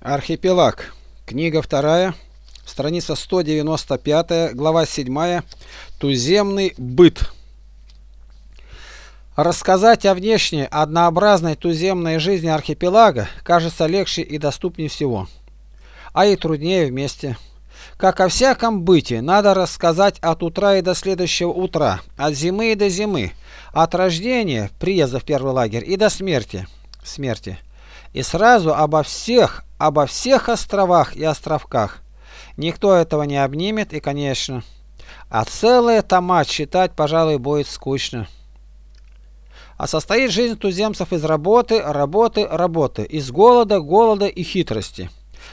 Архипелаг. Книга вторая. Страница 195, глава 7. Туземный быт. Рассказать о внешней, однообразной туземной жизни архипелага кажется легче и доступнее всего, а и труднее вместе. Как о всяком быте, надо рассказать от утра и до следующего утра, от зимы и до зимы, от рождения, приезда в первый лагерь, и до смерти, смерти. И сразу обо всех, обо всех островах и островках. Никто этого не обнимет и, конечно, а целые тома читать, пожалуй, будет скучно. А состоит жизнь туземцев из работы, работы, работы, из голода, голода и хитрости.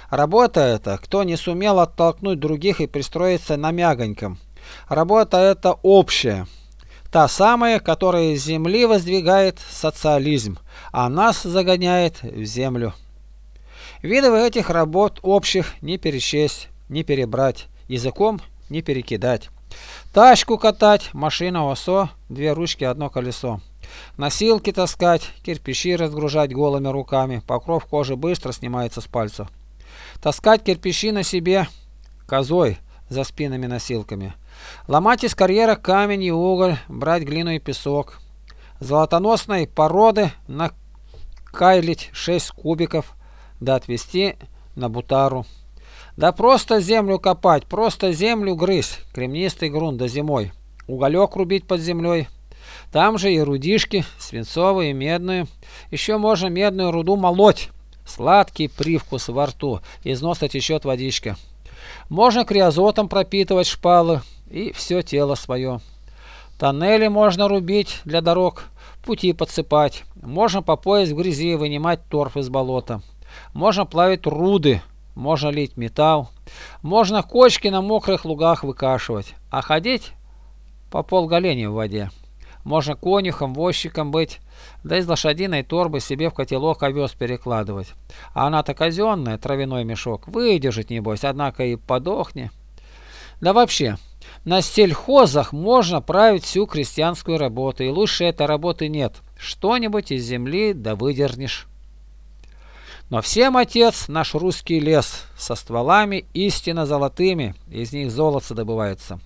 Работа это, кто не сумел оттолкнуть других и пристроиться на мягоньком. Работа это общая. Та самая, которая из земли воздвигает социализм, а нас загоняет в землю. Видов этих работ общих не перечесть, не перебрать, языком не перекидать. Тачку катать, машина ОСО, две ручки, одно колесо. Носилки таскать, кирпичи разгружать голыми руками, покров кожи быстро снимается с пальцев. Таскать кирпичи на себе козой за спинами носилками. Ломать из карьера камень и уголь, брать глину и песок. Золотоносной породы накайлить 6 кубиков, да отвезти на бутару. Да просто землю копать, просто землю грызть, кремнистый грунт до зимой. Уголек рубить под землей. Там же и рудишки, свинцовые, медные. Еще можно медную руду молоть. Сладкий привкус во рту, из носа течет водичка. Можно криозотом пропитывать шпалы и все тело свое. Тоннели можно рубить для дорог, пути подсыпать. Можно по пояс в грязи вынимать торф из болота. Можно плавить руды, можно лить металл. Можно кочки на мокрых лугах выкашивать, а ходить по полголени в воде. Можно конюхом, возчиком быть, да из лошадиной торбы себе в котелок овес перекладывать. А она-то казенная, травяной мешок, выдержит небось, однако и подохни. Да вообще, на сельхозах можно править всю крестьянскую работу, и лучше этой работы нет. Что-нибудь из земли да выдернешь. Но всем отец наш русский лес, со стволами истинно золотыми, из них золото добывается.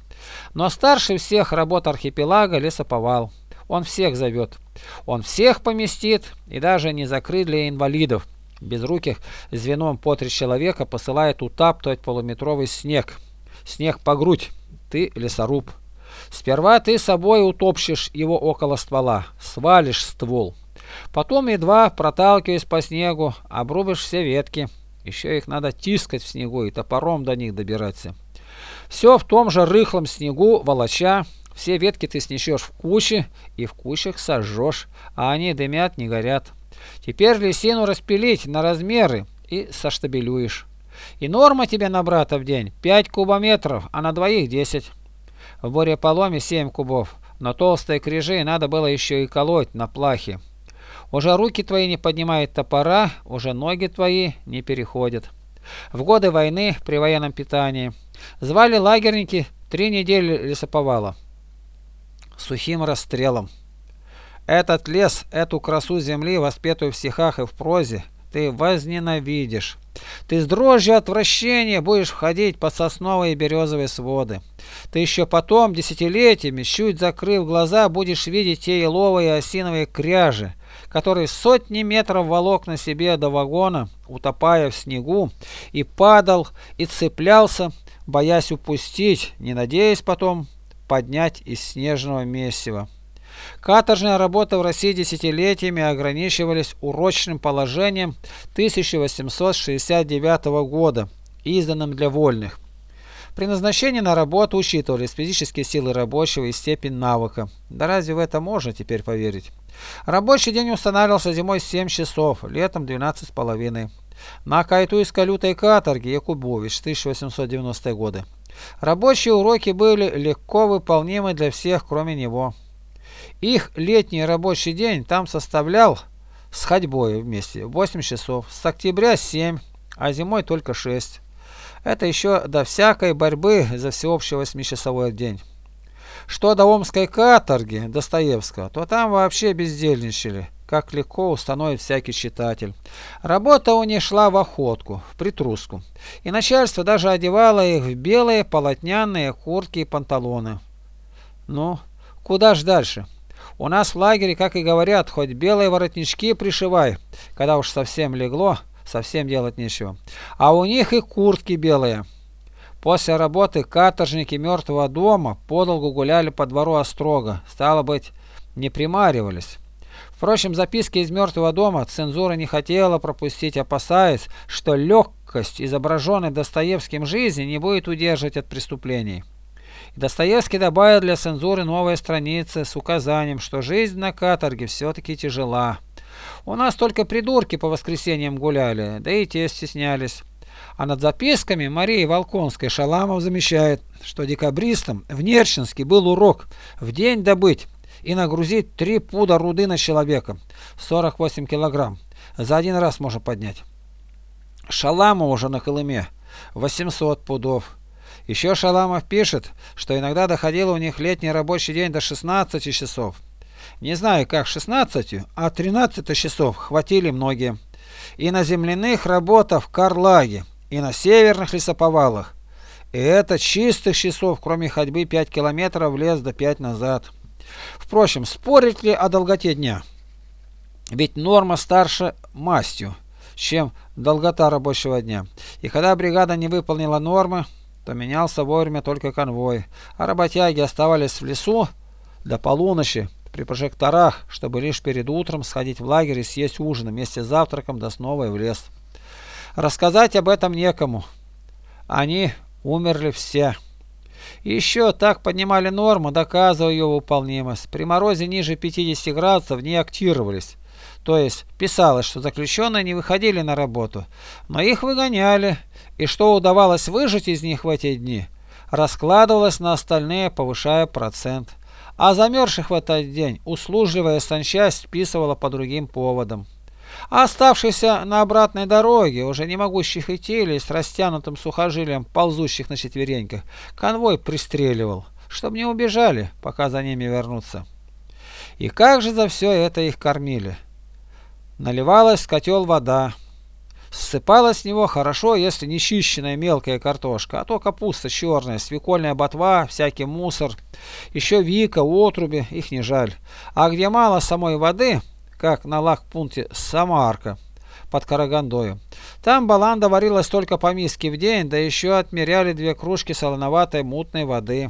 Но старше всех работ архипелага лесоповал. Он всех зовет. Он всех поместит и даже не закрыт для инвалидов. Безруких звеном по три человека посылает утаптывать полуметровый снег. Снег по грудь. Ты лесоруб. Сперва ты собой утопчешь его около ствола, свалишь ствол. Потом едва проталкиваясь по снегу, обрубишь все ветки. Еще их надо тискать в снегу и топором до них добираться. Все в том же рыхлом снегу, волоча, все ветки ты снесешь в кучи и в кучах сожжешь, а они дымят, не горят. Теперь лисину распилить на размеры и соштабелюешь. И норма тебе на брата в день 5 кубометров, а на двоих 10. В буря-поломе 7 кубов, но толстые крижи надо было еще и колоть на плахе. Уже руки твои не поднимают топора, уже ноги твои не переходят. В годы войны при военном питании звали лагерники три недели лесоповала. Сухим расстрелом. Этот лес, эту красу земли, воспетую в стихах и в прозе, ты возненавидишь. Ты с дрожью отвращения будешь входить под сосновые и березовые своды. Ты еще потом, десятилетиями, чуть закрыв глаза, будешь видеть те еловые и осиновые кряжи, которые сотни метров волок на себе до вагона, утопая в снегу, и падал, и цеплялся, боясь упустить, не надеясь потом поднять из снежного месива. Каторжная работа в России десятилетиями ограничивались урочным положением 1869 года, изданным для вольных. При назначении на работу учитывались физические силы рабочего и степень навыка. Да разве в это можно теперь поверить? Рабочий день устанавливался зимой 7 часов, летом 12,5. На Кайтуйской лютой каторге Якубович 1890 годы. Рабочие уроки были легко выполнимы для всех, кроме него. Их летний рабочий день там составлял с ходьбой вместе 8 часов, с октября 7, а зимой только 6. Это еще до всякой борьбы за всеобщий восьмичасовой день. Что до омской каторги Достоевского, то там вообще бездельничали. как легко установит всякий читатель. Работа у них шла в охотку, в притруску, и начальство даже одевало их в белые полотняные куртки и панталоны. Ну, куда ж дальше? У нас в лагере, как и говорят, хоть белые воротнички пришивай, когда уж совсем легло, совсем делать нечего. А у них и куртки белые. После работы каторжники мертвого дома подолгу гуляли по двору острога, стало быть, не примаривались. Впрочем, записки из мертвого дома цензура не хотела пропустить, опасаясь, что легкость, изображенной Достоевским жизни, не будет удерживать от преступлений. Достоевский добавил для цензуры новые страницы с указанием, что жизнь на каторге все-таки тяжела. У нас только придурки по воскресеньям гуляли, да и те стеснялись. А над записками Марии Волконской Шаламов замечает, что декабристам в Нерчинске был урок в день добыть и нагрузить три пуда руды на человека, 48 килограмм. За один раз можно поднять. Шаламов уже на Колыме 800 пудов. Еще Шаламов пишет, что иногда доходило у них летний рабочий день до 16 часов. Не знаю, как 16, а 13 часов хватили многие. И на земляных работах в Карлаге, и на северных лесоповалах. И это чистых часов, кроме ходьбы 5 километров в лес до 5 назад. Впрочем, спорить ли о долготе дня? Ведь норма старше мастью, чем долгота рабочего дня. И когда бригада не выполнила нормы, то менялся вовремя только конвой, а работяги оставались в лесу до полуночи при прожекторах, чтобы лишь перед утром сходить в лагерь и съесть ужин вместе с завтраком да снова в лес. Рассказать об этом некому. Они умерли все. Еще так поднимали норму, доказывая ее выполнимость. При морозе ниже 50 градусов не актировались. То есть писалось, что заключенные не выходили на работу, но их выгоняли, и что удавалось выжить из них в эти дни, раскладывалось на остальные, повышая процент. А замерзших в этот день услужливая санчасть списывала по другим поводам. А оставшихся на обратной дороге, уже не могущих идти или с растянутым сухожилием, ползущих на четвереньках, конвой пристреливал, чтобы не убежали, пока за ними вернутся. И как же за все это их кормили? Наливалась в котел вода. Ссыпалась с него хорошо, если не чищенная мелкая картошка, а то капуста черная, свекольная ботва, всякий мусор. Еще вика, отруби, их не жаль. А где мало самой воды, как на лагпункте Самарка под Карагандою. Там баланда варилась только по миске в день, да еще отмеряли две кружки солоноватой мутной воды.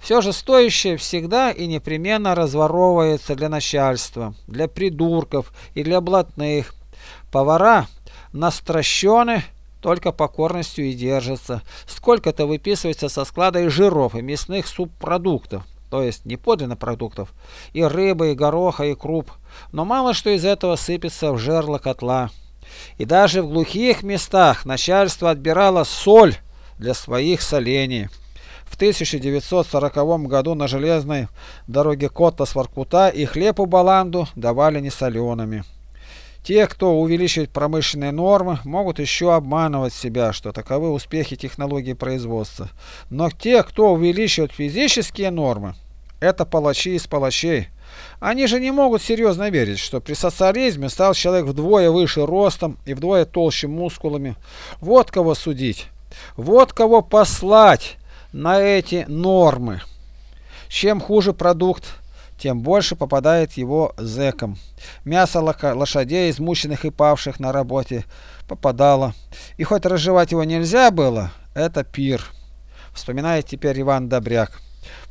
Все же стоящее всегда и непременно разворовывается для начальства, для придурков и для блатных. Повара настращены только покорностью и держатся. Сколько-то выписывается со склада и жиров, и мясных субпродуктов то есть не подлинно продуктов, и рыбы, и гороха, и круп, но мало что из этого сыпется в жерло котла. И даже в глухих местах начальство отбирало соль для своих солений. В 1940 году на железной дороге Котта-Сваркута и хлеб у Баланду давали несолеными. Те, кто увеличивает промышленные нормы, могут еще обманывать себя, что таковы успехи технологии производства. Но те, кто увеличивает физические нормы, это палачи из палачей. Они же не могут серьезно верить, что при социализме стал человек вдвое выше ростом и вдвое толще мускулами. Вот кого судить. Вот кого послать на эти нормы. Чем хуже продукт, тем больше попадает его зэкам. Мясо лошадей, измученных и павших на работе, попадало. И хоть разжевать его нельзя было, это пир. Вспоминает теперь Иван Добряк.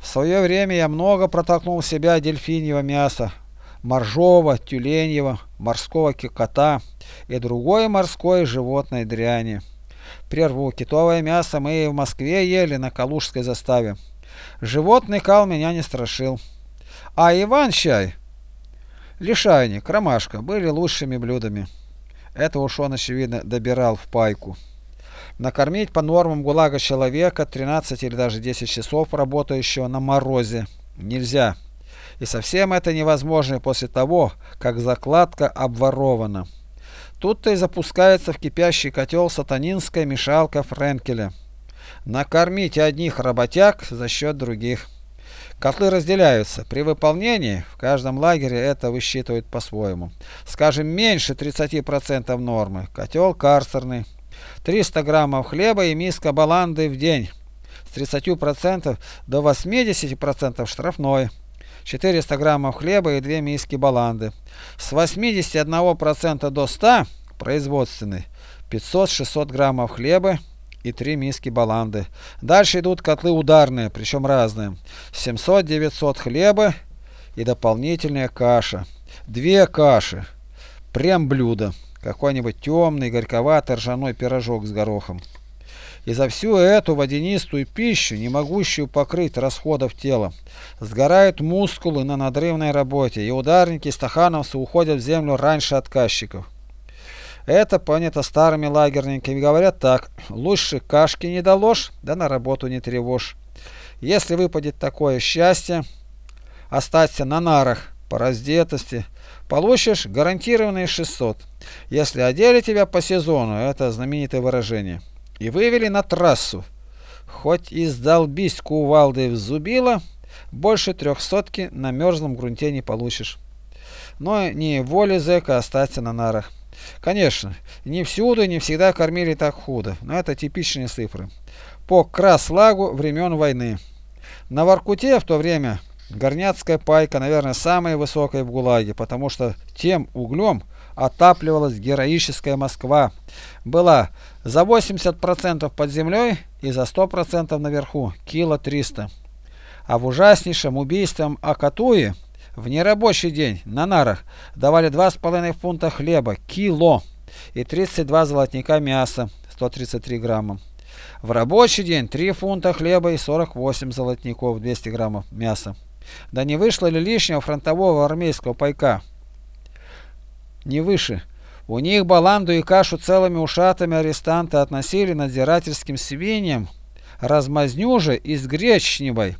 В свое время я много протолкнул себя дельфиньего мяса, моржового, тюленьего, морского кота и другой морской животной дряни. Прерву китовое мясо мы и в Москве ели на Калужской заставе. Животный кал меня не страшил. А Иван-чай, лишайник, ромашка были лучшими блюдами. Это уж он, очевидно, добирал в пайку. Накормить по нормам ГУЛАГа человека 13 или даже 10 часов работающего на морозе нельзя. И совсем это невозможно после того, как закладка обворована. Тут-то и запускается в кипящий котел сатанинская мешалка Френкеля. Накормить одних работяг за счет других. Котлы разделяются. При выполнении в каждом лагере это высчитывают по-своему. Скажем, меньше 30% нормы. Котел карцерный. 300 граммов хлеба и миска баланды в день. С 30% до 80% штрафной. 400 граммов хлеба и 2 миски баланды. С 81% до 100% производственный. 500-600 граммов хлеба и 3 миски баланды. Дальше идут котлы ударные, причем разные. 700-900 хлеба и дополнительная каша. Две каши. Прям блюдо. Какой-нибудь темный, горьковатый ржаной пирожок с горохом. И за всю эту водянистую пищу, не могущую покрыть расходов тела, сгорают мускулы на надрывной работе, и ударники стахановцы уходят в землю раньше отказчиков. Это понято старыми лагерниками. Говорят так, лучше кашки не доложь, да на работу не тревожь. Если выпадет такое счастье, остаться на нарах по раздетости, получишь гарантированные 600. Если одели тебя по сезону, это знаменитое выражение, и вывели на трассу, хоть и сдолбись кувалдой в зубило, больше трехсотки на мерзлом грунте не получишь. Но не воли зэка остаться на нарах. Конечно, не всюду и не всегда кормили так худо, но это типичные цифры. По краслагу времен войны. На Воркуте в то время горняцкая пайка, наверное, самая высокая в ГУЛАГе, потому что тем углем отапливалась героическая Москва. Была за 80% под землей и за 100% наверху, кило 300. А в ужаснейшем убийством Акатуи в нерабочий день на нарах давали 2,5 фунта хлеба, кило, и 32 золотника мяса, 133 грамма. В рабочий день 3 фунта хлеба и 48 золотников, 200 граммов мяса. Да не вышло ли лишнего фронтового армейского пайка? Не выше. У них баланду и кашу целыми ушатами арестанты относили надзирательским свиньям, размазню же из гречневой.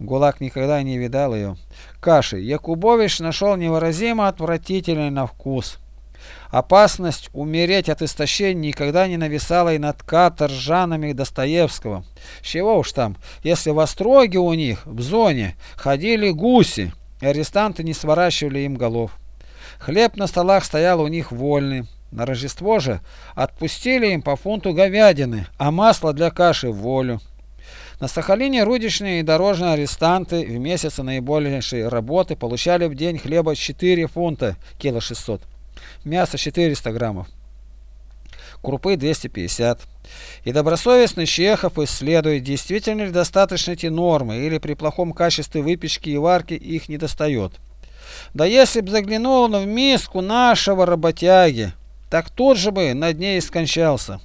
ГУЛАГ никогда не видал ее. Каши Якубович нашел невыразимо отвратительный на вкус. Опасность умереть от истощения никогда не нависала и над каторжанами Достоевского. Чего уж там, если в Остроге у них, в зоне, ходили гуси, и арестанты не сворачивали им голов. Хлеб на столах стоял у них вольный. На Рождество же отпустили им по фунту говядины, а масло для каши волю. На Сахалине рудичные и дорожные арестанты в месяцы наибольшей работы получали в день хлеба 4 фунта, кило 600, мясо 400 граммов, крупы 250. И добросовестный Чехов исследует, действительно ли достаточно эти нормы, или при плохом качестве выпечки и варки их не достает. Да если б заглянул он в миску нашего работяги, так тут же бы над ней скончался.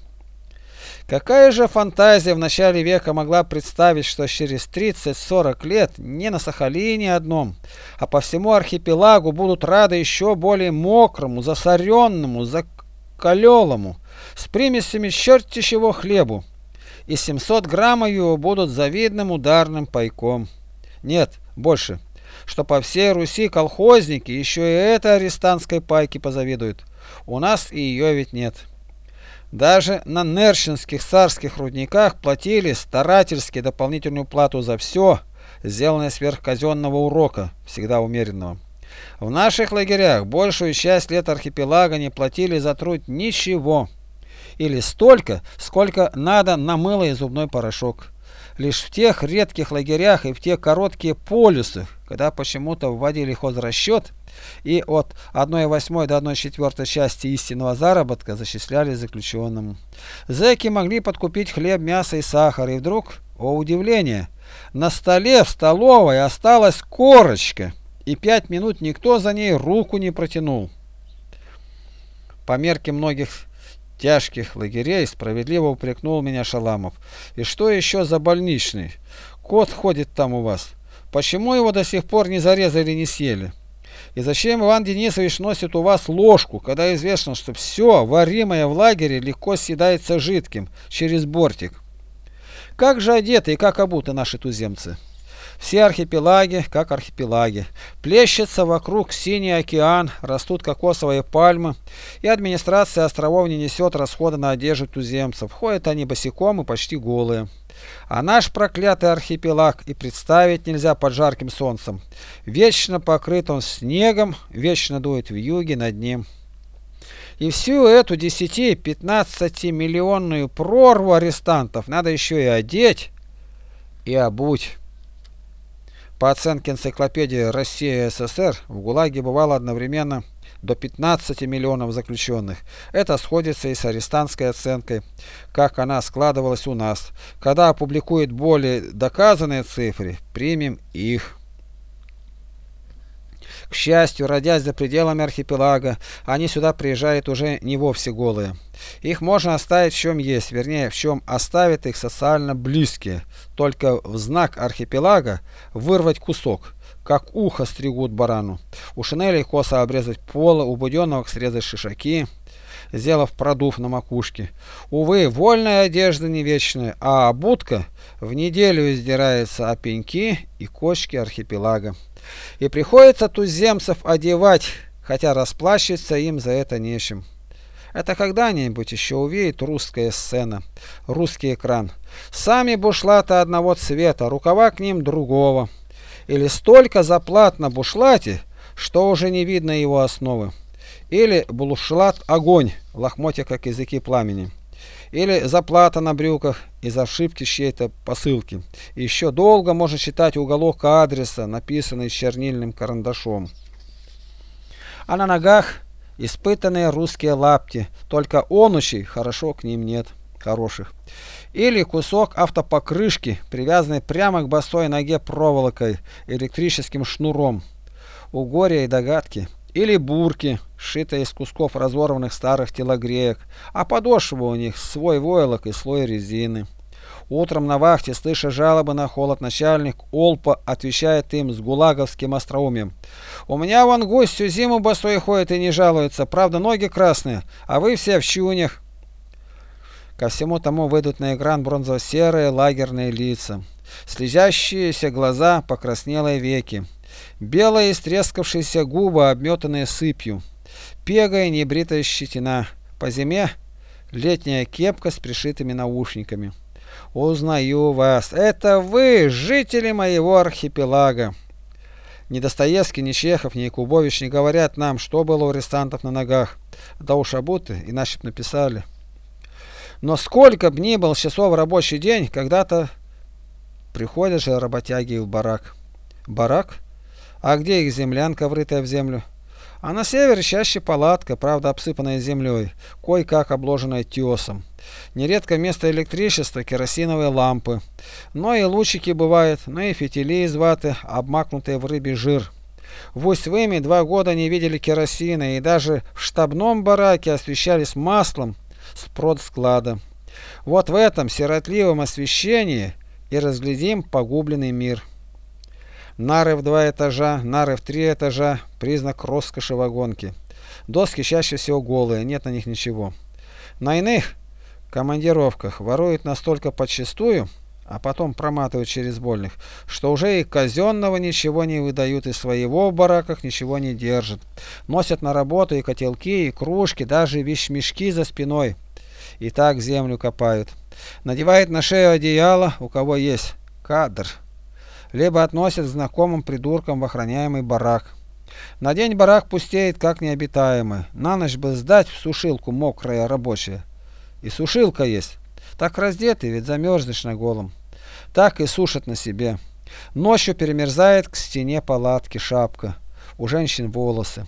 Какая же фантазия в начале века могла представить, что через 30-40 лет не на Сахалине одном, а по всему архипелагу будут рады еще более мокрому, засоренному, закалелому, с примесями черти чего хлебу, и 700 граммов его будут завидным ударным пайком. Нет, больше, что по всей Руси колхозники еще и этой арестантской пайки позавидуют. У нас и ее ведь нет. Даже на Нерчинских царских рудниках платили старательски дополнительную плату за все, сделанное сверх казенного урока, всегда умеренного. В наших лагерях большую часть лет архипелага не платили за труд ничего, или столько, сколько надо на мыло и зубной порошок. Лишь в тех редких лагерях и в те короткие полюсы, когда почему-то вводили хозрасчет, и от 1,8 до 1,4 части истинного заработка зачисляли заключенному. Зэки могли подкупить хлеб, мясо и сахар, и вдруг, о удивление, на столе в столовой осталась корочка, и пять минут никто за ней руку не протянул. По мерке многих тяжких лагерей справедливо упрекнул меня Шаламов. И что еще за больничный? Кот ходит там у вас. Почему его до сих пор не зарезали не съели? И зачем Иван Денисович носит у вас ложку, когда известно, что все, варимое в лагере, легко съедается жидким, через бортик? Как же одеты и как обуты наши туземцы? Все архипелаги, как архипелаги. Плещется вокруг синий океан, растут кокосовые пальмы, и администрация островов не несет расхода на одежду туземцев. Ходят они босиком и почти голые. А наш проклятый архипелаг и представить нельзя под жарким солнцем. Вечно покрыт он снегом, вечно дует в юге над ним. И всю эту 10-15 миллионную прорву арестантов надо еще и одеть и обуть. По оценке энциклопедии Россия СССР в ГУЛАГе бывало одновременно до 15 миллионов заключенных. Это сходится и с арестантской оценкой, как она складывалась у нас. Когда опубликуют более доказанные цифры, примем их. К счастью, родясь за пределами архипелага, они сюда приезжают уже не вовсе голые. Их можно оставить в чем есть, вернее, в чем оставят их социально близкие. Только в знак архипелага вырвать кусок, как ухо стригут барану. У шинели косо обрезать полы, у буденного срезать шишаки сделав продув на макушке. Увы, вольная одежда не вечная, а обутка в неделю издирается о пеньки и кочки архипелага. И приходится туземцев одевать, хотя расплачиваться им за это нечем. Это когда-нибудь еще увидит русская сцена, русский экран. Сами бушлаты одного цвета, рукава к ним другого. Или столько заплат на бушлате, что уже не видно его основы. Или бушлат огонь, лохмотья как языки пламени. Или заплата на брюках из ошибки чьей-то посылки. И еще долго можно читать уголок адреса, написанный чернильным карандашом. А на ногах испытанные русские лапти, только онучей хорошо к ним нет, хороших. Или кусок автопокрышки, привязанный прямо к босой ноге проволокой, электрическим шнуром. У горя и догадки. Или бурки, сшитые из кусков разорванных старых телогреек, а подошва у них свой войлок и слой резины. Утром на вахте, слыша жалобы на холод, начальник Олпа отвечает им с гулаговским остроумием. «У меня вон гусь всю зиму босой ходит и не жалуется, правда ноги красные, а вы все в чунях». Ко всему тому выйдут на экран бронзово-серые лагерные лица, слезящиеся глаза, покраснелые веки. Белые истрескавшиеся губы, обметанные сыпью. Пегая небритая щетина. По зиме летняя кепка с пришитыми наушниками. Узнаю вас. Это вы, жители моего архипелага. Ни Достоевский, ни Чехов, ни Якубович не говорят нам, что было у арестантов на ногах. Да уж обуты, иначе б написали. Но сколько б ни был часов рабочий день, когда-то приходят же работяги в барак. Барак? А где их землянка, врытая в землю? А на севере чаще палатка, правда обсыпанная землей, кое-как обложенная тесом. Нередко вместо электричества керосиновые лампы. Но и лучики бывают, но и фитили из ваты, обмакнутые в рыбий жир. В Усть-Выме два года не видели керосина и даже в штабном бараке освещались маслом с продсклада. Вот в этом сиротливом освещении и разглядим погубленный мир. Нары в два этажа, нары в три этажа – признак роскоши вагонки. Доски чаще всего голые, нет на них ничего. На иных командировках воруют настолько подчистую, а потом проматывают через больных, что уже и казенного ничего не выдают, и своего в бараках ничего не держат. Носят на работу и котелки, и кружки, даже вещмешки за спиной. И так землю копают. Надевает на шею одеяло, у кого есть кадр либо относят к знакомым придуркам в охраняемый барак. На день барак пустеет как необитаемый. На ночь бы сдать в сушилку мокрое рабочее. И сушилка есть. Так раздетый, ведь замерзнешь на голом. Так и сушат на себе. Ночью перемерзает к стене палатки шапка. У женщин волосы.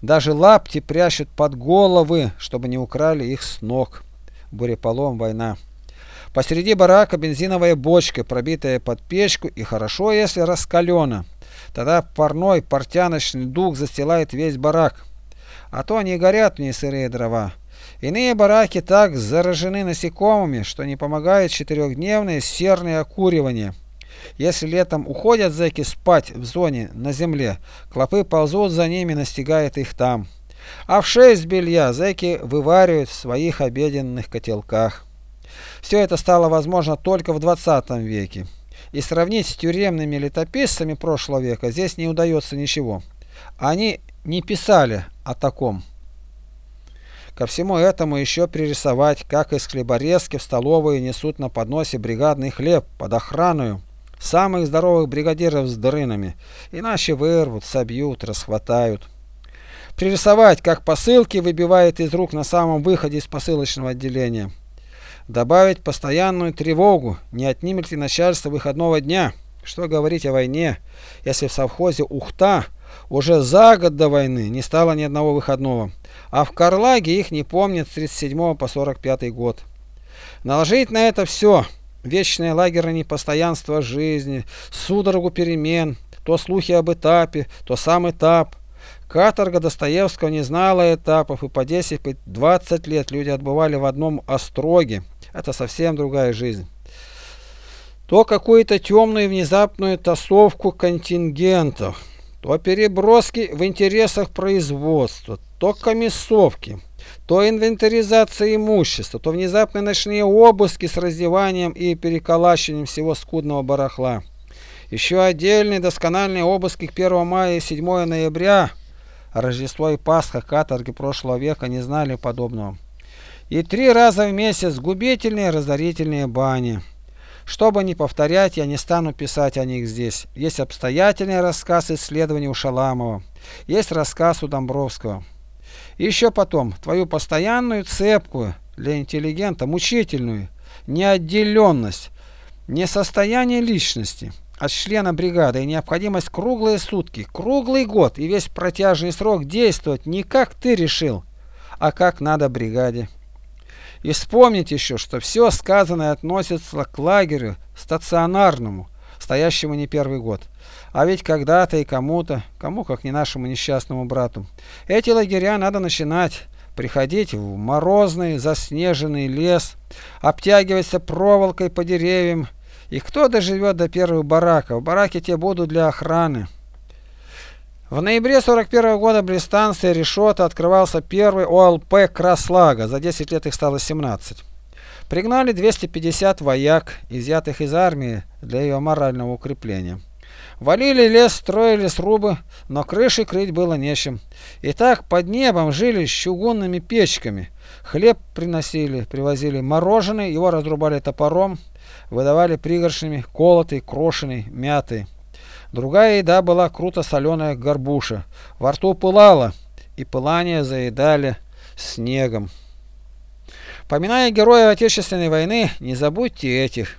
Даже лапти прячут под головы, чтобы не украли их с ног. Буреполом война. Посреди барака бензиновая бочка, пробитая под печку и хорошо, если раскалена. Тогда парной портяночный дух застилает весь барак. А то они горят мне сырые дрова. Иные бараки так заражены насекомыми, что не помогает четырехдневное серное окуривание. Если летом уходят зэки спать в зоне на земле, клопы ползут за ними, настигает их там. А в шесть белья зэки вываривают в своих обеденных котелках. Все это стало возможно только в 20 веке. и сравнить с тюремными летописцами прошлого века здесь не удается ничего. Они не писали о таком. Ко всему этому еще пририсовать, как из хлеборезки в столовую несут на подносе бригадный хлеб под охраной самых здоровых бригадиров с дрынами, иначе вырвут, собьют, расхватают. Пририсовать, как посылки выбивает из рук на самом выходе из посылочного отделения. Добавить постоянную тревогу, не отнимет ли начальство выходного дня. Что говорить о войне, если в совхозе Ухта уже за год до войны не стало ни одного выходного, а в Карлаге их не помнят с 37 по 45 год. Наложить на это все, вечное лагерное непостоянство жизни, судорогу перемен, то слухи об этапе, то сам этап. Каторга Достоевского не знала этапов, и по 10-20 лет люди отбывали в одном остроге. Это совсем другая жизнь то какую-то темную внезапную тасовку контингентов то переброски в интересах производства, то комиссовки, то инвентаризация имущества, то внезапные ночные обыски с раздеванием и переколачиванием всего скудного барахла. Еще отдельные доскональные обыски к 1 мая и 7 ноября, Рождество и Пасха каторги прошлого века не знали подобного. И три раза в месяц губительные разорительные бани. Чтобы не повторять, я не стану писать о них здесь. Есть обстоятельный рассказ исследований у Шаламова. Есть рассказ у Домбровского. И еще потом, твою постоянную цепкую, для интеллигента мучительную, неотделенность, несостояние личности от члена бригады и необходимость круглые сутки, круглый год и весь протяжный срок действовать не как ты решил, а как надо бригаде. И вспомнить еще, что все сказанное относится к лагерю стационарному, стоящему не первый год. А ведь когда-то и кому-то, кому как не нашему несчастному брату, эти лагеря надо начинать приходить в морозный заснеженный лес, обтягиваться проволокой по деревьям. И кто доживет до первых бараков? Бараки те будут для охраны. В ноябре 41 года при станции Решота открывался первый ОЛП Краслага, за 10 лет их стало 17. Пригнали 250 вояк, изъятых из армии для ее морального укрепления. Валили лес, строили срубы, но крыши крыть было нечем. И так под небом жили с чугунными печками. Хлеб приносили, привозили мороженое, его разрубали топором, выдавали пригоршнями, колотый, крошеный, мятый. Другая еда была круто соленая горбуша. Во рту пылало, и пылание заедали снегом. Поминая героев Отечественной войны, не забудьте этих.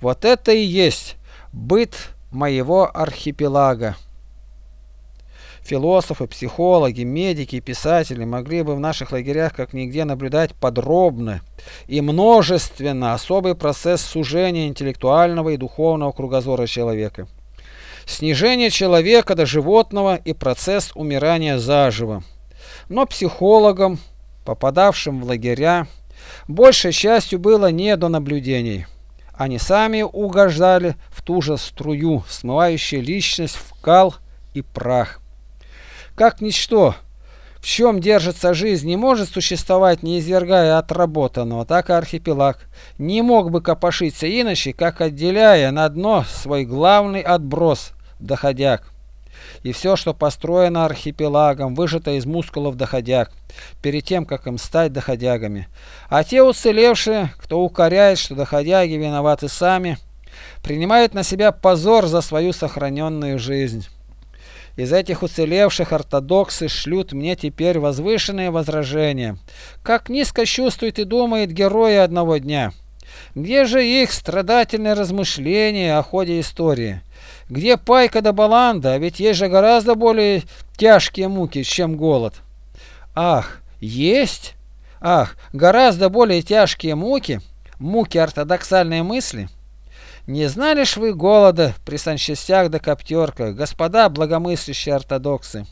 Вот это и есть быт моего архипелага. Философы, психологи, медики, писатели могли бы в наших лагерях как нигде наблюдать подробно и множественно особый процесс сужения интеллектуального и духовного кругозора человека снижение человека до животного и процесс умирания заживо. Но психологам, попадавшим в лагеря, большей частью было не до наблюдений. Они сами угождали в ту же струю, смывающую личность в кал и прах. Как ничто, в чем держится жизнь, не может существовать, не извергая отработанного, так и архипелаг не мог бы копошиться иначе, как отделяя на дно свой главный отброс – доходяг. И все, что построено архипелагом, выжато из мускулов доходяг, перед тем, как им стать доходягами. А те уцелевшие, кто укоряет, что доходяги виноваты сами, принимают на себя позор за свою сохраненную жизнь. Из этих уцелевших ортодоксы шлют мне теперь возвышенные возражения. Как низко чувствует и думает герои одного дня. Где же их страдательные размышления о ходе истории? Где пайка да баланда? Ведь есть же гораздо более тяжкие муки, чем голод. Ах, есть? Ах, гораздо более тяжкие муки? Муки ортодоксальной мысли? Не знали ж вы голода при санчастях да коптерках, господа благомыслящие ортодоксы?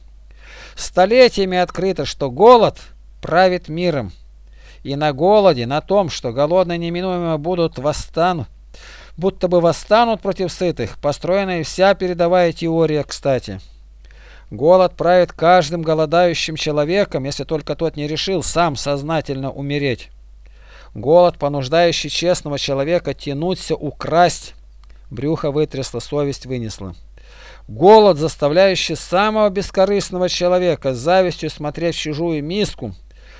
Столетиями открыто, что голод правит миром. И на голоде, на том, что голодные неминуемо будут восстанут, будто бы восстанут против сытых, построенная вся передовая теория, кстати. Голод правит каждым голодающим человеком, если только тот не решил сам сознательно умереть. Голод, понуждающий честного человека тянуться украсть, Брюхо вытрясло, совесть вынесла. Голод, заставляющий самого бескорыстного человека завистью смотреть в чужую миску,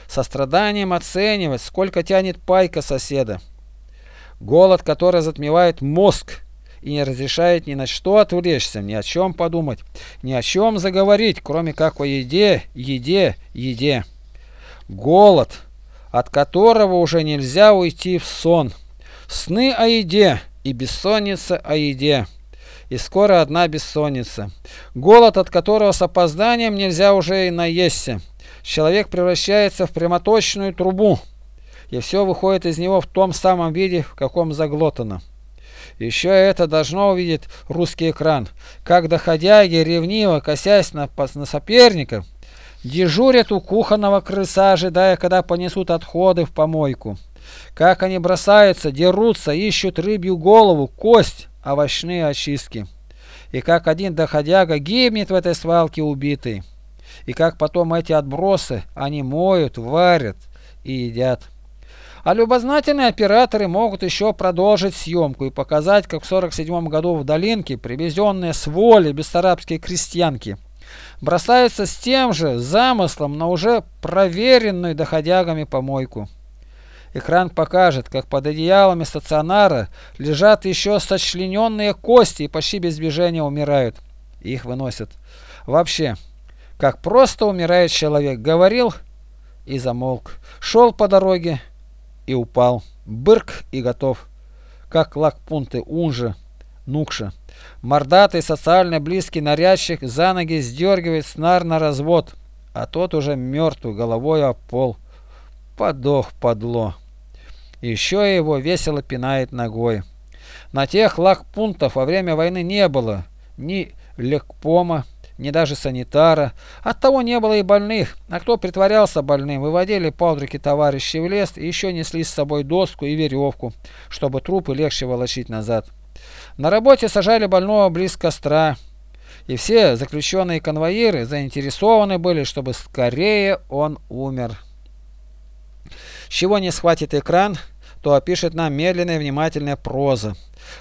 состраданием оценивать, сколько тянет пайка соседа. Голод, который затмевает мозг и не разрешает ни на что отвлечься, ни о чем подумать, ни о чем заговорить, кроме как о еде, еде, еде. Голод, от которого уже нельзя уйти в сон. Сны о еде и бессонница о еде. И скоро одна бессонница. Голод, от которого с опозданием нельзя уже и наесться. Человек превращается в прямоточную трубу, и все выходит из него в том самом виде, в каком заглотано. Еще это должно увидеть русский экран, как доходяги, ревниво косясь на, на соперников, дежурят у кухонного крыса, ожидая, когда понесут отходы в помойку. Как они бросаются, дерутся, ищут рыбью голову, кость, овощные очистки. И как один доходяга гибнет в этой свалке убитый. И как потом эти отбросы они моют, варят и едят. А любознательные операторы могут еще продолжить съемку и показать, как в 47 году в Долинке привезенные с воли бессарабские крестьянки бросаются с тем же замыслом на уже проверенную доходягами помойку. Экран покажет, как под одеялами стационара лежат еще сочлененные кости и почти без движения умирают. Их выносят. Вообще, как просто умирает человек. Говорил и замолк. Шел по дороге и упал. Бырк и готов. Как лакпунты Унжа, Нукша. Мордатый социально близкий нарядчик за ноги сдергивает снар на развод, а тот уже мертвый головой о пол. Подох подло. Еще его весело пинает ногой. На тех лагпунтов во время войны не было ни лекпома, ни даже санитара. Оттого не было и больных. А кто притворялся больным, выводили под руки товарищей в лес и еще несли с собой доску и веревку, чтобы трупы легче волочить назад. На работе сажали больного близ костра. И все заключенные конвоиры заинтересованы были, чтобы скорее он умер. Чего не схватит экран, то опишет нам медленная внимательная проза.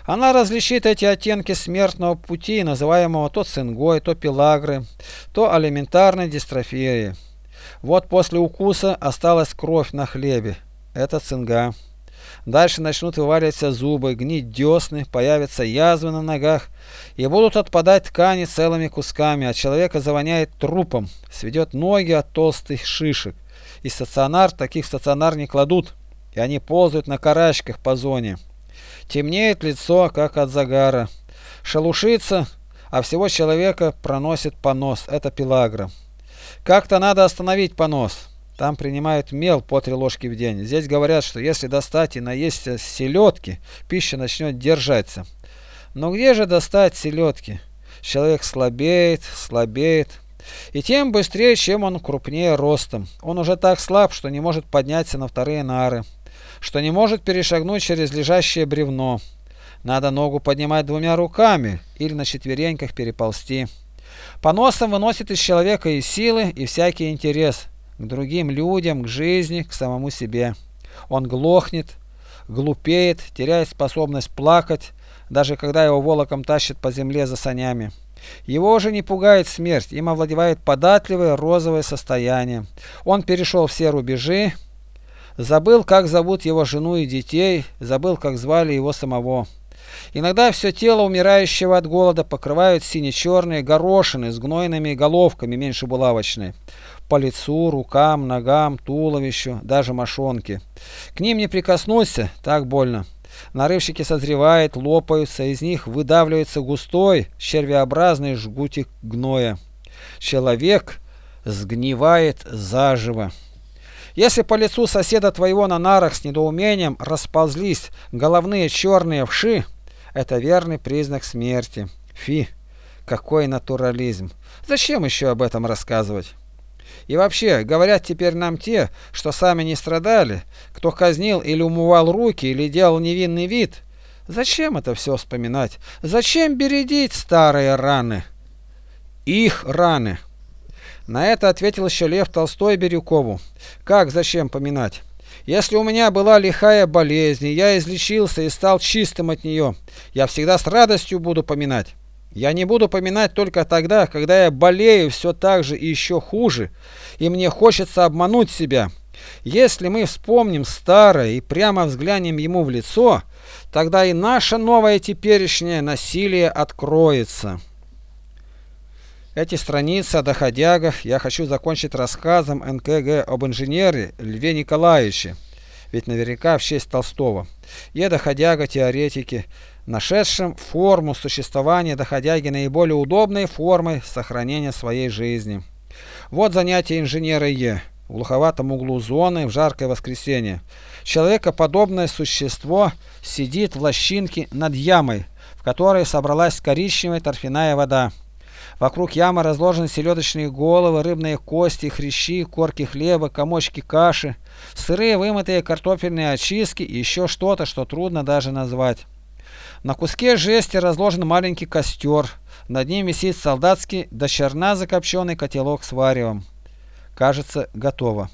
Она различит эти оттенки смертного пути, называемого то цингой, то пелагры, то алиментарной дистрофией. Вот после укуса осталась кровь на хлебе. Это цинга. Дальше начнут вываливаться зубы, гнить десны, появятся язвы на ногах и будут отпадать ткани целыми кусками, а человека завоняет трупом, сведет ноги от толстых шишек. И стационар таких стационар не кладут, и они ползают на карачках по зоне. Темнеет лицо, как от загара. Шелушится, а всего человека проносит понос. Это пелагра. Как-то надо остановить понос. Там принимают мел по три ложки в день. Здесь говорят, что если достать и наесть селедки, пища начнет держаться. Но где же достать селедки? Человек слабеет, слабеет. И тем быстрее, чем он крупнее ростом. Он уже так слаб, что не может подняться на вторые нары что не может перешагнуть через лежащее бревно. Надо ногу поднимать двумя руками или на четвереньках переползти. Поносом выносит из человека и силы, и всякий интерес к другим людям, к жизни, к самому себе. Он глохнет, глупеет, теряет способность плакать, даже когда его волоком тащат по земле за санями. Его уже не пугает смерть, им овладевает податливое розовое состояние. Он перешел все рубежи, Забыл, как зовут его жену и детей, забыл, как звали его самого. Иногда все тело умирающего от голода покрывают сине-черные горошины с гнойными головками меньше булавочной. По лицу, рукам, ногам, туловищу, даже мошонке. К ним не прикоснуться, так больно. Нарывщики созревают, лопаются, из них выдавливается густой, червеобразный жгутик гноя. Человек сгнивает заживо. Если по лицу соседа твоего на нарах с недоумением расползлись головные черные вши, это верный признак смерти. Фи, какой натурализм. Зачем еще об этом рассказывать? И вообще, говорят теперь нам те, что сами не страдали, кто казнил или умывал руки, или делал невинный вид. Зачем это все вспоминать? Зачем бередить старые раны? Их раны. На это ответил еще Лев Толстой Бирюкову. Как, зачем поминать? Если у меня была лихая болезнь, я излечился и стал чистым от нее, я всегда с радостью буду поминать. Я не буду поминать только тогда, когда я болею все так же и еще хуже, и мне хочется обмануть себя. Если мы вспомним старое и прямо взглянем ему в лицо, тогда и наше новое теперешнее насилие откроется. Эти страницы о доходягах я хочу закончить рассказом НКГ об инженере Льве Николаевиче, ведь наверняка в честь Толстого, и о доходяга-теоретике, нашедшим форму существования доходяги наиболее удобной формой сохранения своей жизни. Вот занятие инженера Е. В глуховатом углу зоны в жаркое воскресенье. Человекоподобное существо сидит в лощинке над ямой, в которой собралась коричневая торфяная вода. Вокруг ямы разложены селедочные головы, рыбные кости, хрящи, корки хлеба, комочки каши, сырые вымытые картофельные очистки и еще что-то, что трудно даже назвать. На куске жести разложен маленький костер. Над ним висит солдатский до черна закопченный котелок с варевом. Кажется, готово.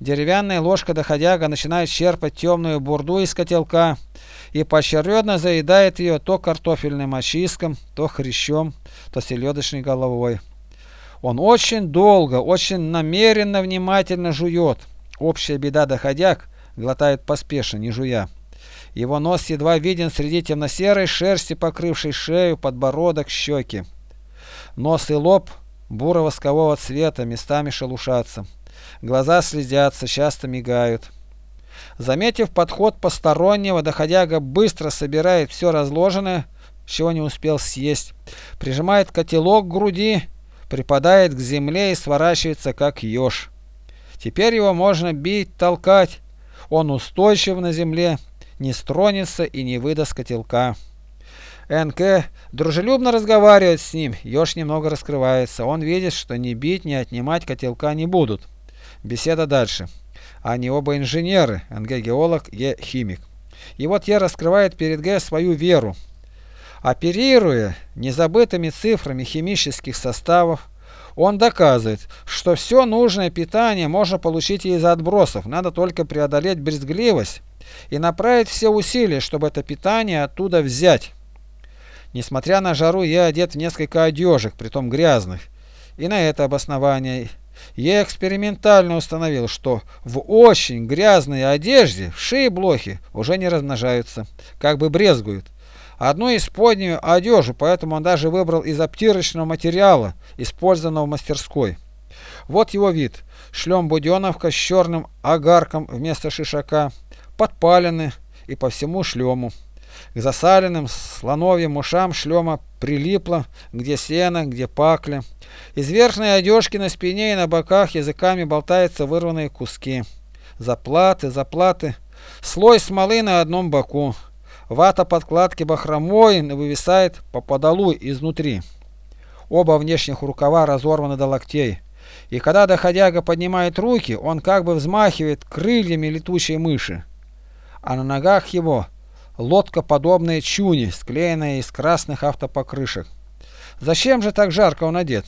Деревянная ложка доходяга начинает черпать темную бурду из котелка и поочередно заедает ее то картофельным очистком, то хрящом, то селедочной головой. Он очень долго, очень намеренно, внимательно жует. Общая беда доходяг глотает поспешно, не жуя. Его нос едва виден среди темно-серой шерсти, покрывшей шею, подбородок, щеки. Нос и лоб буро-воскового цвета, местами шелушатся. Глаза слезятся, часто мигают. Заметив подход постороннего, доходяга быстро собирает все разложенное, чего не успел съесть, прижимает котелок к груди, припадает к земле и сворачивается, как еж. Теперь его можно бить, толкать. Он устойчив на земле, не стронется и не выдаст котелка. НК дружелюбно разговаривает с ним, еж немного раскрывается. Он видит, что ни бить, ни отнимать котелка не будут. Беседа дальше. Они оба инженеры, НГ геолог, Е химик. И вот Е раскрывает перед Г свою веру. Оперируя незабытыми цифрами химических составов, он доказывает, что все нужное питание можно получить из отбросов, надо только преодолеть брезгливость и направить все усилия, чтобы это питание оттуда взять. Несмотря на жару, я одет в несколько одежек, притом грязных. И на это обоснование я экспериментально установил, что в очень грязной одежде вши-блохи уже не размножаются, как бы брезгуют. Одну исподнюю одежду, поэтому он даже выбрал из обтирочного материала, использованного в мастерской. Вот его вид. Шлем буденовка с черным огарком вместо шишака подпалены и по всему шлему. К засаленным слоновьим ушам шлема прилипло, где сено, где пакля. Из верхней одежки на спине и на боках языками болтаются вырванные куски. Заплаты, заплаты. Слой смолы на одном боку. Вата подкладки бахромой вывисает по подолу изнутри. Оба внешних рукава разорваны до локтей. И когда доходяга поднимает руки, он как бы взмахивает крыльями летучей мыши а на ногах его лодкоподобные чуни, склеенные из красных автопокрышек. Зачем же так жарко он одет?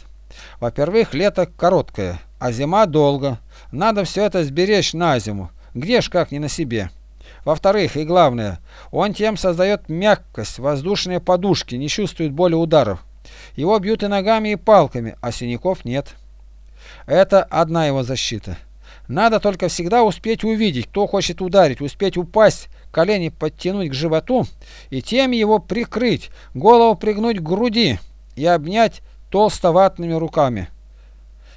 Во-первых, лето короткое, а зима долго. Надо все это сберечь на зиму. Где ж как не на себе. Во-вторых, и главное, он тем создает мягкость, воздушные подушки, не чувствует боли ударов. Его бьют и ногами, и палками, а синяков нет. Это одна его защита. Надо только всегда успеть увидеть, кто хочет ударить, успеть упасть, колени подтянуть к животу и тем его прикрыть, голову пригнуть к груди и обнять толстоватными руками.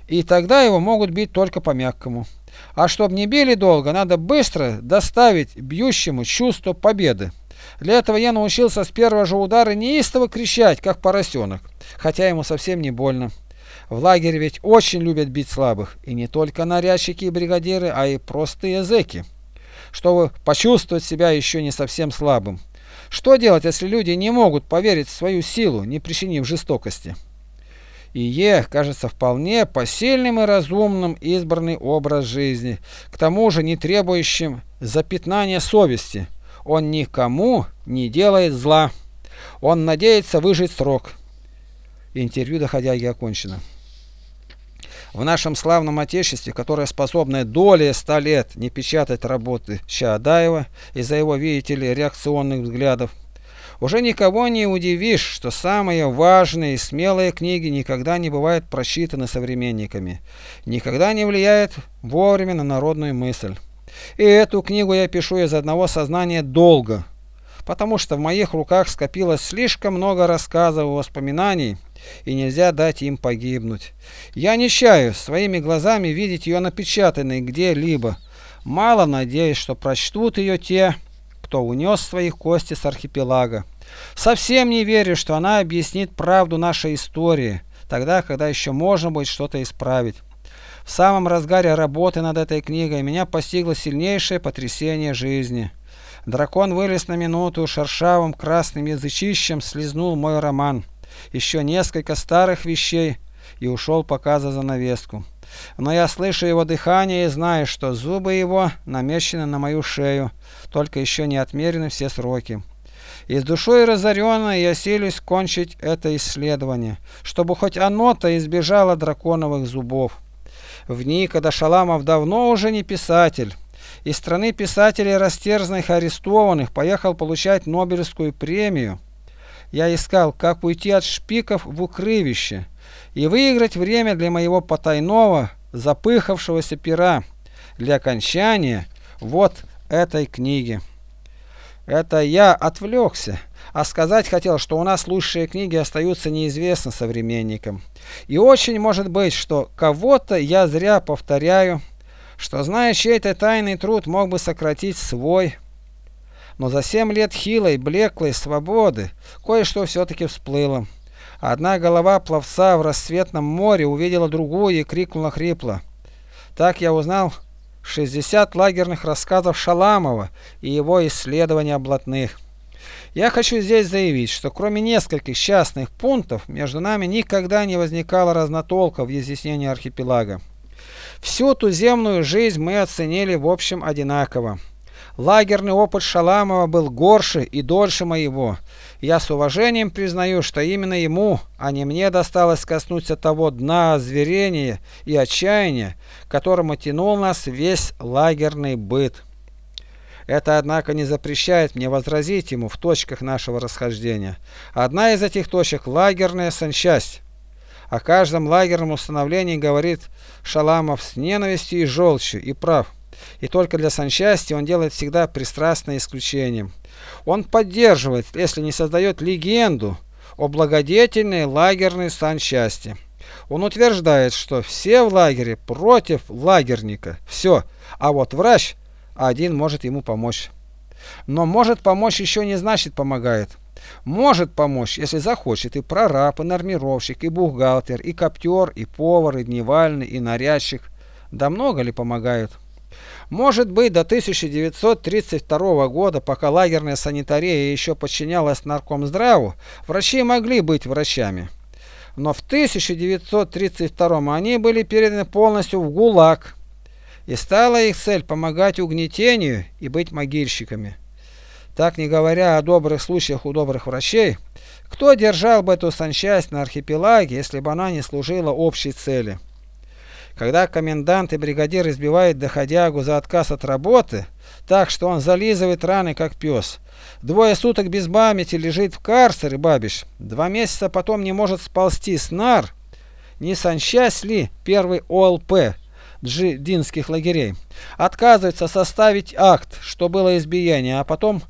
И тогда его могут бить только по-мягкому. А чтобы не били долго, надо быстро доставить бьющему чувство победы. Для этого я научился с первого же удара неистово кричать, как поросенок, хотя ему совсем не больно. В лагере ведь очень любят бить слабых, и не только нарядчики и бригадиры, а и простые зэки, чтобы почувствовать себя еще не совсем слабым. Что делать, если люди не могут поверить в свою силу, не причинив жестокости? И Е кажется вполне посильным и разумным избранный образ жизни, к тому же не требующим запятнания совести. Он никому не делает зла. Он надеется выжить срок. Интервью доходяги окончено. В нашем славном Отечестве, которое способно долей ста лет не печатать работы Чаадаева из-за его, видите ли, реакционных взглядов, уже никого не удивишь, что самые важные и смелые книги никогда не бывают просчитаны современниками, никогда не влияют вовремя на народную мысль. И эту книгу я пишу из одного сознания долго, потому что в моих руках скопилось слишком много рассказов и воспоминаний, и нельзя дать им погибнуть. Я не чаю своими глазами видеть ее напечатанной где-либо. Мало надеюсь, что прочтут ее те, кто унес свои кости с архипелага. Совсем не верю, что она объяснит правду нашей истории, тогда, когда еще можно будет что-то исправить. В самом разгаре работы над этой книгой меня постигло сильнейшее потрясение жизни. Дракон вылез на минуту, шершавым красным язычищем слезнул мой роман. Еще несколько старых вещей и ушел пока за занавеску. Но я слышу его дыхание и знаю, что зубы его намечены на мою шею, только еще не отмерены все сроки. И с душой разоренной я селюсь кончить это исследование, чтобы хоть оно-то избежало драконовых зубов. В дни, когда Шаламов давно уже не писатель, из страны писателей растерзанных арестованных поехал получать Нобелевскую премию, я искал, как уйти от шпиков в укрывище и выиграть время для моего потайного, запыхавшегося пера, для окончания вот этой книги. Это я отвлекся, а сказать хотел, что у нас лучшие книги остаются неизвестны современникам. И очень может быть, что кого-то я зря повторяю, что зная чей-то тайный труд мог бы сократить свой. Но за семь лет хилой, блеклой свободы кое-что все-таки всплыло. Одна голова пловца в рассветном море увидела другую и крикнула хрипло. Так я узнал 60 лагерных рассказов Шаламова и его исследования блатных. Я хочу здесь заявить, что кроме нескольких частных пунктов, между нами никогда не возникало разнотолка в изъяснении архипелага. Всю туземную жизнь мы оценили в общем одинаково. Лагерный опыт Шаламова был горше и дольше моего. Я с уважением признаю, что именно ему, а не мне досталось коснуться того дна озверения и отчаяния, которому тянул нас весь лагерный быт. Это, однако, не запрещает мне возразить ему в точках нашего расхождения. Одна из этих точек – лагерная санчасть. О каждом лагерном установлении говорит Шаламов с ненавистью и желчью, и прав и только для санчасти он делает всегда пристрастное исключение. Он поддерживает, если не создает легенду о благодетельной лагерной санчасти. Он утверждает, что все в лагере против лагерника. Все. А вот врач один может ему помочь. Но может помочь еще не значит помогает. Может помочь, если захочет, и прораб, и нормировщик, и бухгалтер, и коптер, и повар, и дневальный, и нарядчик. Да много ли помогают? Может быть, до 1932 года, пока лагерная санитария еще подчинялась наркомздраву, врачи могли быть врачами. Но в 1932 они были переданы полностью в ГУЛАГ, и стала их цель помогать угнетению и быть могильщиками. Так не говоря о добрых случаях у добрых врачей, кто держал бы эту санчасть на архипелаге, если бы она не служила общей цели? Когда комендант и бригадир избивают доходягу за отказ от работы, так что он зализывает раны, как пес. Двое суток без памяти лежит в карцере бабиш. Два месяца потом не может сползти с нар. Не санчасть ли первый ОЛП джидинских лагерей? Отказывается составить акт, что было избиение, а потом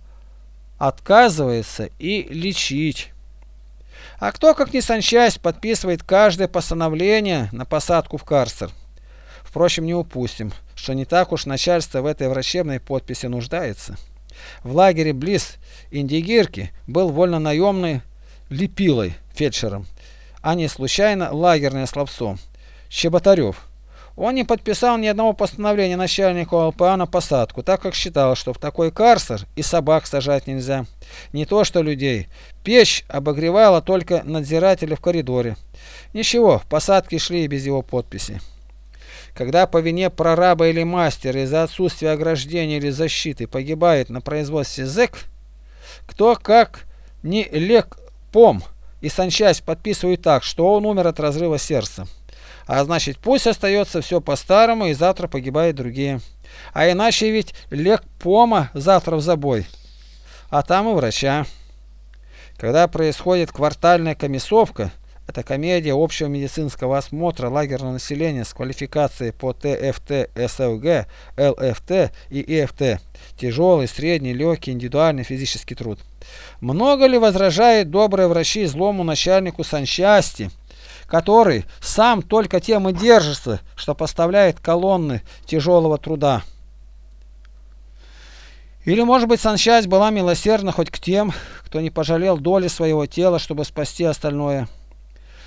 отказывается и лечить. А кто, как не санчасть, подписывает каждое постановление на посадку в карцер? Впрочем, не упустим, что не так уж начальство в этой врачебной подписи нуждается. В лагере близ Индигирки был вольнонаемный Лепилой, фельдшером, а не случайно лагерное словцо, Чеботарев. Он не подписал ни одного постановления начальника ОЛПА на посадку, так как считал, что в такой карцер и собак сажать нельзя. Не то что людей. Печь обогревала только надзирателя в коридоре. Ничего, посадки шли и без его подписи. Когда по вине прораба или мастера из-за отсутствия ограждения или защиты погибает на производстве зэк, кто как не лег пом и санчасть подписывают так, что он умер от разрыва сердца. А значит, пусть остается все по-старому, и завтра погибают другие. А иначе ведь лег пома завтра в забой. А там и врача. Когда происходит квартальная комиссовка, это комедия общего медицинского осмотра лагерного населения с квалификацией по ТФТ, СЛГ, ЛФТ и ИФТ. Тяжелый, средний, легкий, индивидуальный физический труд. Много ли возражают добрые врачи злому начальнику санчасти, который сам только тем и держится, что поставляет колонны тяжелого труда? Или, может быть, санчасть была милосердна хоть к тем, кто не пожалел доли своего тела, чтобы спасти остальное?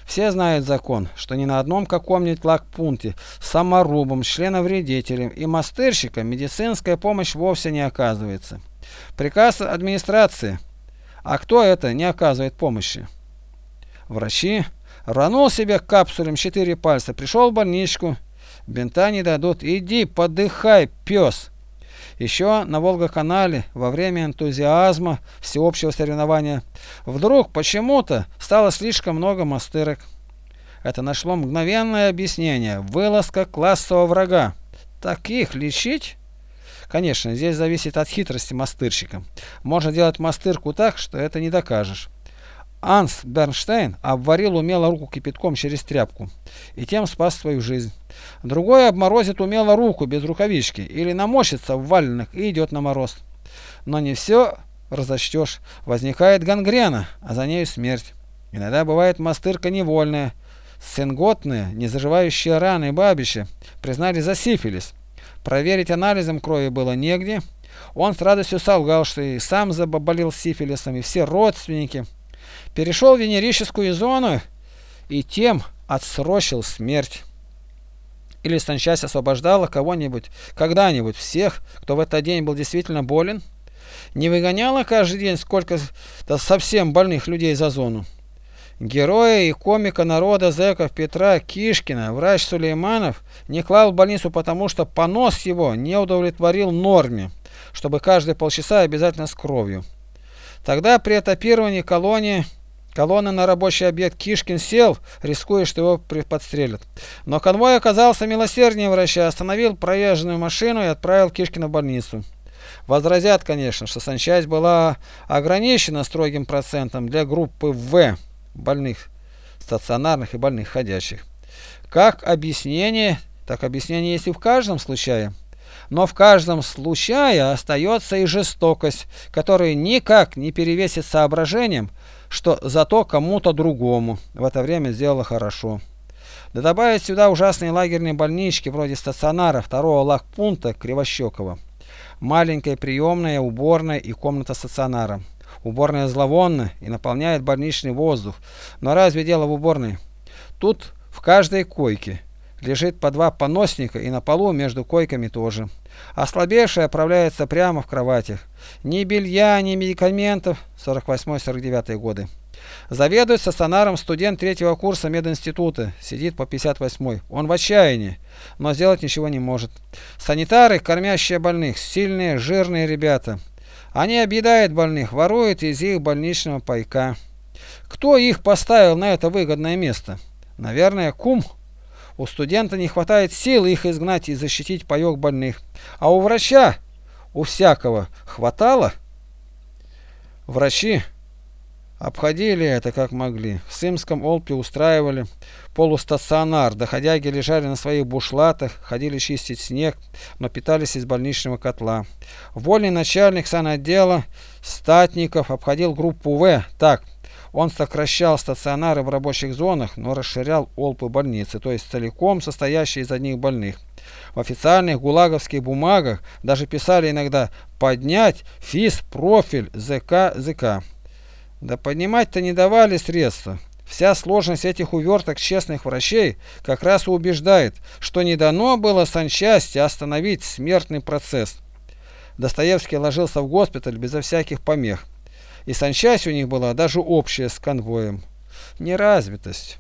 Все знают закон, что ни на одном каком-нибудь лагпункте саморубом, членовредителем и мастырщиком медицинская помощь вовсе не оказывается. Приказ администрации. А кто это не оказывает помощи? Врачи. Рванул себе капсулем четыре пальца, пришел в больничку. Бинта не дадут. Иди, подыхай, пес. Еще на Волгоканале во время энтузиазма всеобщего соревнования вдруг почему-то стало слишком много мастырок. Это нашло мгновенное объяснение. Вылазка классового врага. Таких лечить? Конечно, здесь зависит от хитрости мастырщика. Можно делать мастырку так, что это не докажешь. Анс Бернштейн обварил умело руку кипятком через тряпку и тем спас свою жизнь. Другой обморозит умело руку без рукавички или намочится в валенок и идет на мороз. Но не все разочтешь. Возникает гангрена, а за нею смерть. Иногда бывает мастырка невольная. Сенготные, незаживающие раны бабища признали за сифилис. Проверить анализом крови было негде. Он с радостью солгал, что и сам заболел сифилисом, и все родственники – перешел в венерическую зону и тем отсрочил смерть. Или санчасть освобождала кого-нибудь, когда-нибудь, всех, кто в этот день был действительно болен? Не выгоняла каждый день сколько-то совсем больных людей за зону? Героя и комика народа зэков Петра Кишкина врач Сулейманов не клал в больницу, потому что понос его не удовлетворил норме, чтобы каждые полчаса обязательно с кровью. Тогда при этапировании колонии колонны на рабочий объект Кишкин сел, рискуя, что его подстрелят. Но конвой оказался милосерднее врача, остановил проезженную машину и отправил Кишкина в больницу. Возразят, конечно, что санчасть была ограничена строгим процентом для группы В больных стационарных и больных ходящих. Как объяснение, так объяснение есть и в каждом случае но в каждом случае остается и жестокость, которая никак не перевесит соображением, что зато кому-то другому в это время сделала хорошо. Да добавить сюда ужасные лагерные больнички вроде стационара второго лагпункта Кривощекова. Маленькая приемная, уборная и комната стационара. Уборная зловонна и наполняет больничный воздух. Но разве дело в уборной? Тут в каждой койке лежит по два поносника и на полу между койками тоже. Ослабевший отправляется прямо в кроватях. Ни белья, ни медикаментов. 48-49 годы. Заведует стационаром студент третьего курса мединститута. Сидит по 58-й. Он в отчаянии, но сделать ничего не может. Санитары, кормящие больных, сильные, жирные ребята. Они объедают больных, воруют из их больничного пайка. Кто их поставил на это выгодное место? Наверное, кум. У студента не хватает сил их изгнать и защитить паёк больных. А у врача, у всякого, хватало? Врачи обходили это как могли. В Сымском Олпе устраивали полустационар. Доходяги лежали на своих бушлатах, ходили чистить снег, но питались из больничного котла. Вольный начальник санотдела Статников обходил группу В так – он сокращал стационары в рабочих зонах, но расширял олпы больницы, то есть целиком состоящие из одних больных. В официальных гулаговских бумагах даже писали иногда «поднять ФИС профиль ЗК ЗК». Да поднимать-то не давали средства. Вся сложность этих уверток честных врачей как раз и убеждает, что не дано было санчасти остановить смертный процесс. Достоевский ложился в госпиталь безо всяких помех. И санчасть у них была даже общая с конвоем. Неразвитость.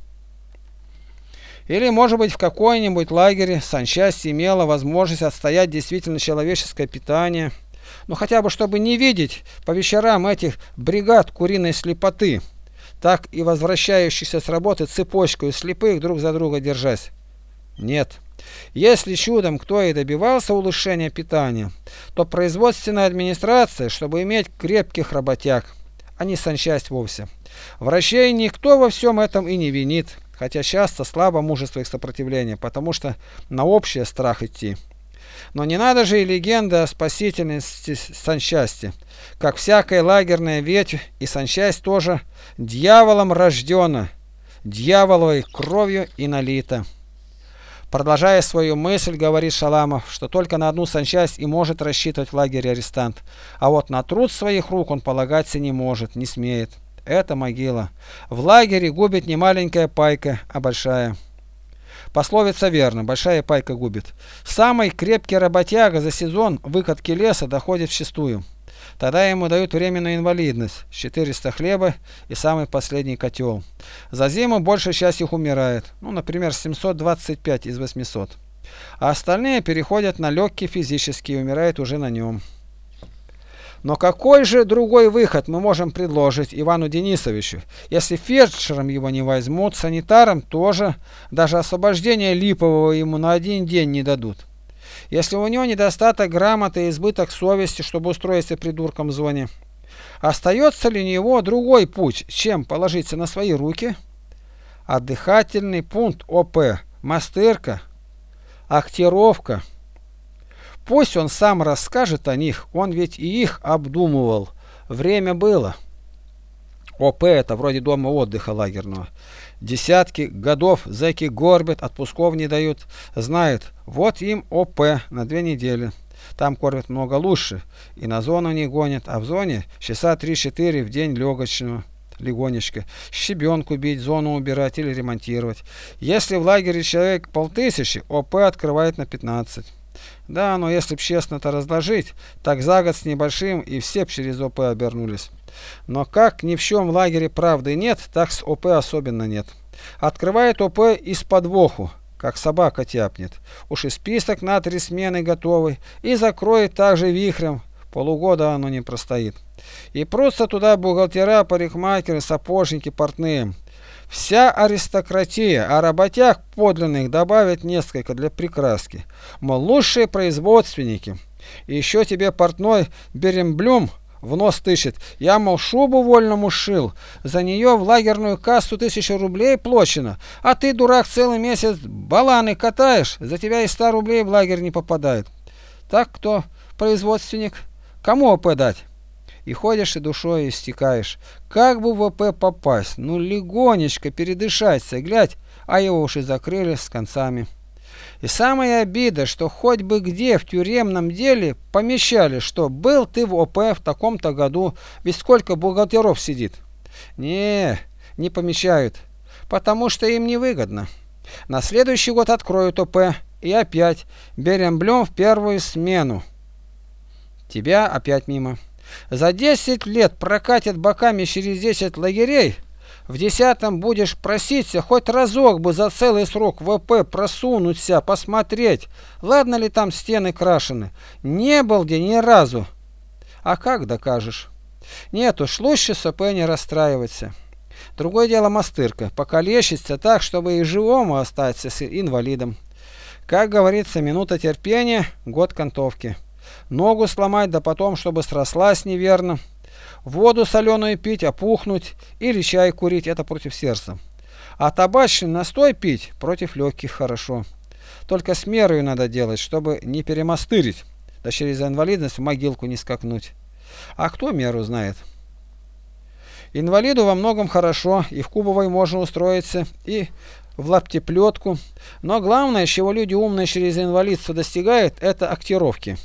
Или, может быть, в какой-нибудь лагере санчасть имела возможность отстоять действительно человеческое питание, ну хотя бы чтобы не видеть по вечерам этих бригад куриной слепоты, так и возвращающихся с работы цепочкой слепых друг за друга держась. Нет. Если чудом кто и добивался улучшения питания, то производственная администрация, чтобы иметь крепких работяг, а не санчасть вовсе. Врачей никто во всем этом и не винит, хотя часто слабо мужество их сопротивления, потому что на общее страх идти. Но не надо же и легенды о спасительности санчасти. Как всякая лагерная ветвь, и санчасть тоже дьяволом рождена, дьяволовой кровью и налита. Продолжая свою мысль, говорит Шаламов, что только на одну санчасть и может рассчитывать в лагере арестант, а вот на труд своих рук он полагаться не может, не смеет. Это могила. В лагере губит не маленькая пайка, а большая. Пословица верна, большая пайка губит. Самый крепкий работяга за сезон выкатки леса доходит в шестую. Тогда ему дают временную инвалидность, 400 хлеба и самый последний котел. За зиму большая часть их умирает, ну, например, 725 из 800. А остальные переходят на легкий физический и умирают уже на нем. Но какой же другой выход мы можем предложить Ивану Денисовичу, если фельдшером его не возьмут, санитаром тоже, даже освобождение липового ему на один день не дадут? Если у него недостаток грамоты и избыток совести, чтобы устроиться придурком в зоне, остается ли у него другой путь, чем положиться на свои руки? Отдыхательный пункт ОП, мастырка, актировка. Пусть он сам расскажет о них, он ведь и их обдумывал. Время было. ОП это вроде дома отдыха лагерного. Десятки годов зэки горбят, отпусков не дают. Знают, вот им ОП на две недели. Там кормят много лучше, и на зону не гонят, а в зоне часа 3-4 в день легочного легонечко. Щебенку бить, зону убирать или ремонтировать. Если в лагере человек полтысячи, ОП открывает на 15. Да, но если б честно-то разложить, так за год с небольшим и все б через ОП обернулись. Но как ни в чем в лагере правды нет, так с ОП особенно нет. Открывает ОП из подвоху, как собака тяпнет. Уж и список на три смены готовый, и закроет также вихрем. Полугода оно не простоит. И прутся туда бухгалтера, парикмахеры, сапожники, портные. Вся аристократия, а работяг подлинных добавят несколько для прикраски. Мол, лучшие производственники. И еще тебе портной Беремблюм в нос тычет. Я, мол, шубу вольному шил. За нее в лагерную кассу тысячу рублей плачено. А ты, дурак, целый месяц баланы катаешь. За тебя и ста рублей в лагерь не попадает. Так кто производственник? Кому ОП дать? и ходишь и душой истекаешь. Как бы в ВП попасть? Ну, легонечко передышаться, глядь, а его уж и закрыли с концами. И самая обида, что хоть бы где в тюремном деле помещали, что был ты в ОП в таком-то году, ведь сколько бухгалтеров сидит. Не, не помещают, потому что им невыгодно. На следующий год откроют ОП и опять берем блем в первую смену. Тебя опять мимо. За 10 лет прокатят боками через 10 лагерей, в десятом будешь проситься хоть разок бы за целый срок ВП просунуться, посмотреть, ладно ли там стены крашены. Не был где ни разу. А как докажешь? Нет уж, лучше СП не расстраиваться. Другое дело мастырка, покалечится так, чтобы и живому остаться с инвалидом. Как говорится, минута терпения, год кантовки. Ногу сломать, да потом, чтобы срослась неверно. Воду соленую пить, опухнуть или чай курить – это против сердца. А табачный настой пить против легких хорошо. Только с мерой надо делать, чтобы не перемастырить, да через инвалидность в могилку не скакнуть. А кто меру знает? Инвалиду во многом хорошо, и в Кубовой можно устроиться, и в лаптеплетку. Но главное, чего люди умные через инвалидство достигают, это актировки.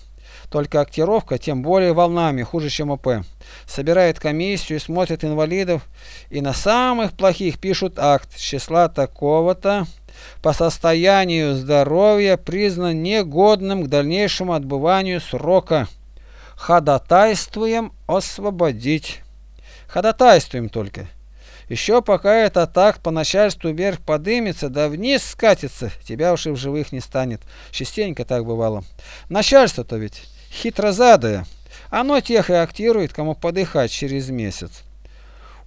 Только актировка тем более волнами, хуже, чем ОП. Собирает комиссию, смотрит инвалидов и на самых плохих пишут акт с числа такого-то по состоянию здоровья признан негодным к дальнейшему отбыванию срока. Ходатайствуем освободить. Ходатайствуем только. Еще пока этот акт по начальству вверх подымется, да вниз скатится, тебя уж и в живых не станет. Частенько так бывало. Начальство-то ведь хитрозадое. Оно тех и актирует, кому подыхать через месяц.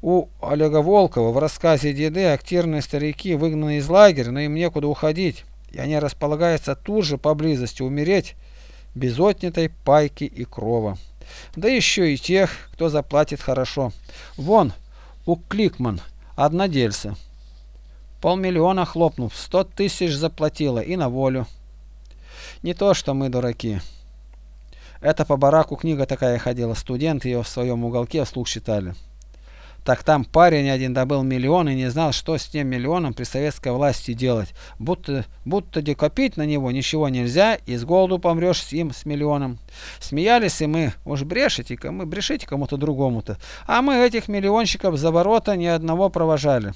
У Олега Волкова в рассказе «Деды» активные старики выгнаны из лагеря, но им некуда уходить. и они располагаются тут же поблизости умереть без отнятой пайки и крова. Да еще и тех, кто заплатит хорошо. Вон, у Кликман, однодельца. Полмиллиона хлопнув, сто тысяч заплатила и на волю. Не то, что мы дураки. Это по бараку книга такая ходила, студенты ее в своем уголке вслух читали. Так там парень один добыл миллион и не знал, что с тем миллионом при советской власти делать. Будто, будто декопить на него ничего нельзя, и с голоду помрешь с им, с миллионом. Смеялись и мы, уж брешите, мы брешите кому-то другому-то. А мы этих миллионщиков за ворота ни одного провожали.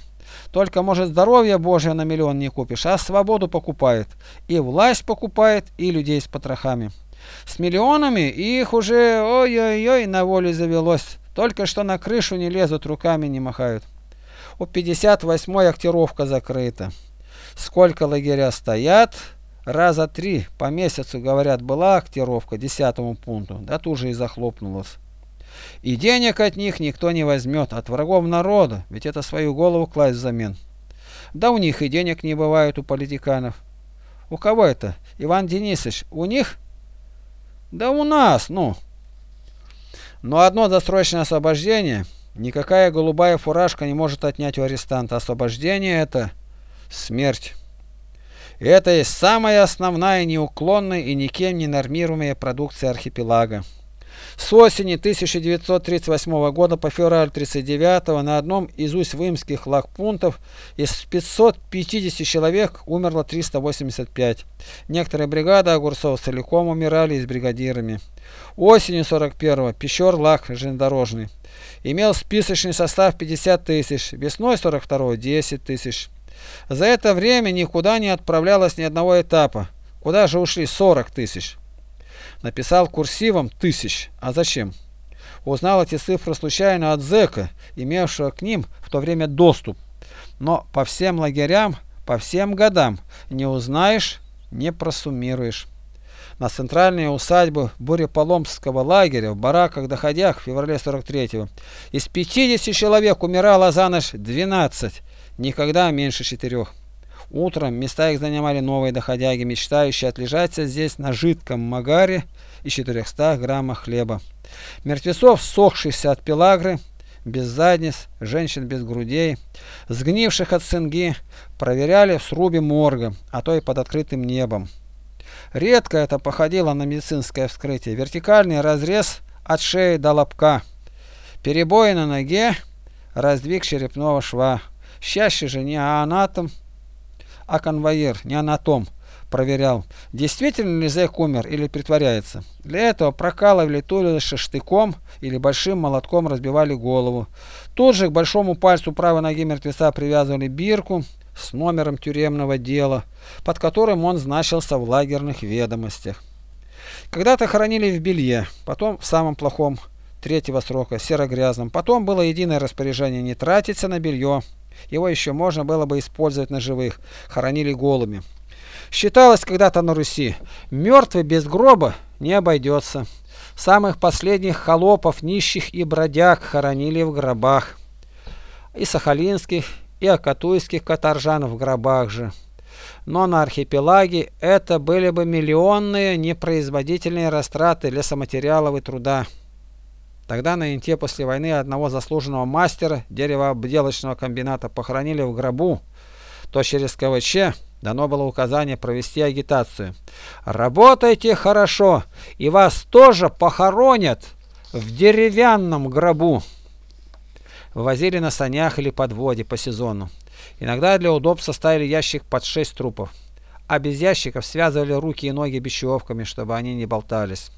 Только, может, здоровье Божие на миллион не купишь, а свободу покупает. И власть покупает, и людей с потрохами. С миллионами их уже ой-ой-ой на воле завелось. Только что на крышу не лезут, руками не махают. У 58-й актировка закрыта. Сколько лагеря стоят? Раза три по месяцу, говорят, была актировка десятому пункту, да тут же и захлопнулась. И денег от них никто не возьмет, от врагов народа, ведь это свою голову класть взамен. Да у них и денег не бывает у политиканов. У кого это? Иван Денисович, у них? Да у нас, ну. Но одно досрочное освобождение, никакая голубая фуражка не может отнять у арестанта. Освобождение это смерть. И это есть самая основная, неуклонная и никем не нормируемая продукция архипелага. С осени 1938 года по февраль 1939 на одном из усть-вымских лагпунктов из 550 человек умерло 385. Некоторые бригады огурцов целиком умирали с бригадирами. Осенью 41 Пещер лаг железнодорожный. Имел списочный состав 50 тысяч, весной 42 10 тысяч. За это время никуда не отправлялось ни одного этапа. Куда же ушли 40 тысяч? Написал курсивом тысяч. А зачем? Узнал эти цифры случайно от зэка, имевшего к ним в то время доступ. Но по всем лагерям, по всем годам не узнаешь, не просуммируешь. На центральные усадьбы Буреполомского лагеря в бараках-доходях в феврале 43-го из 50 человек умирало за ночь 12, никогда меньше четырех. Утром места их занимали новые доходяги, мечтающие отлежаться здесь на жидком магаре и 400 граммах хлеба. Мертвецов, сохшихся от пелагры, без задниц, женщин без грудей, сгнивших от цинги, проверяли в срубе морга, а то и под открытым небом. Редко это походило на медицинское вскрытие. Вертикальный разрез от шеи до лобка. Перебои на ноге, раздвиг черепного шва. Чаще же не анатом, а конвоир, не анатом, проверял, действительно ли зэк умер или притворяется. Для этого прокалывали то ли штыком или большим молотком разбивали голову. Тут же к большому пальцу правой ноги мертвеца привязывали бирку с номером тюремного дела, под которым он значился в лагерных ведомостях. Когда-то хоронили в белье, потом в самом плохом третьего срока, серо-грязном. Потом было единое распоряжение не тратиться на белье, его еще можно было бы использовать на живых. Хоронили голыми. Считалось когда-то на Руси, мертвый без гроба не обойдется. Самых последних холопов, нищих и бродяг хоронили в гробах. И сахалинских, и акатуйских каторжан в гробах же. Но на архипелаге это были бы миллионные непроизводительные растраты лесоматериалов и труда. Тогда на Инте после войны одного заслуженного мастера деревообделочного комбината похоронили в гробу, то через КВЧ дано было указание провести агитацию. Работайте хорошо, и вас тоже похоронят в деревянном гробу. Возили на санях или подводе по сезону. Иногда для удобства ставили ящик под шесть трупов, а без ящиков связывали руки и ноги бечевками, чтобы они не болтались.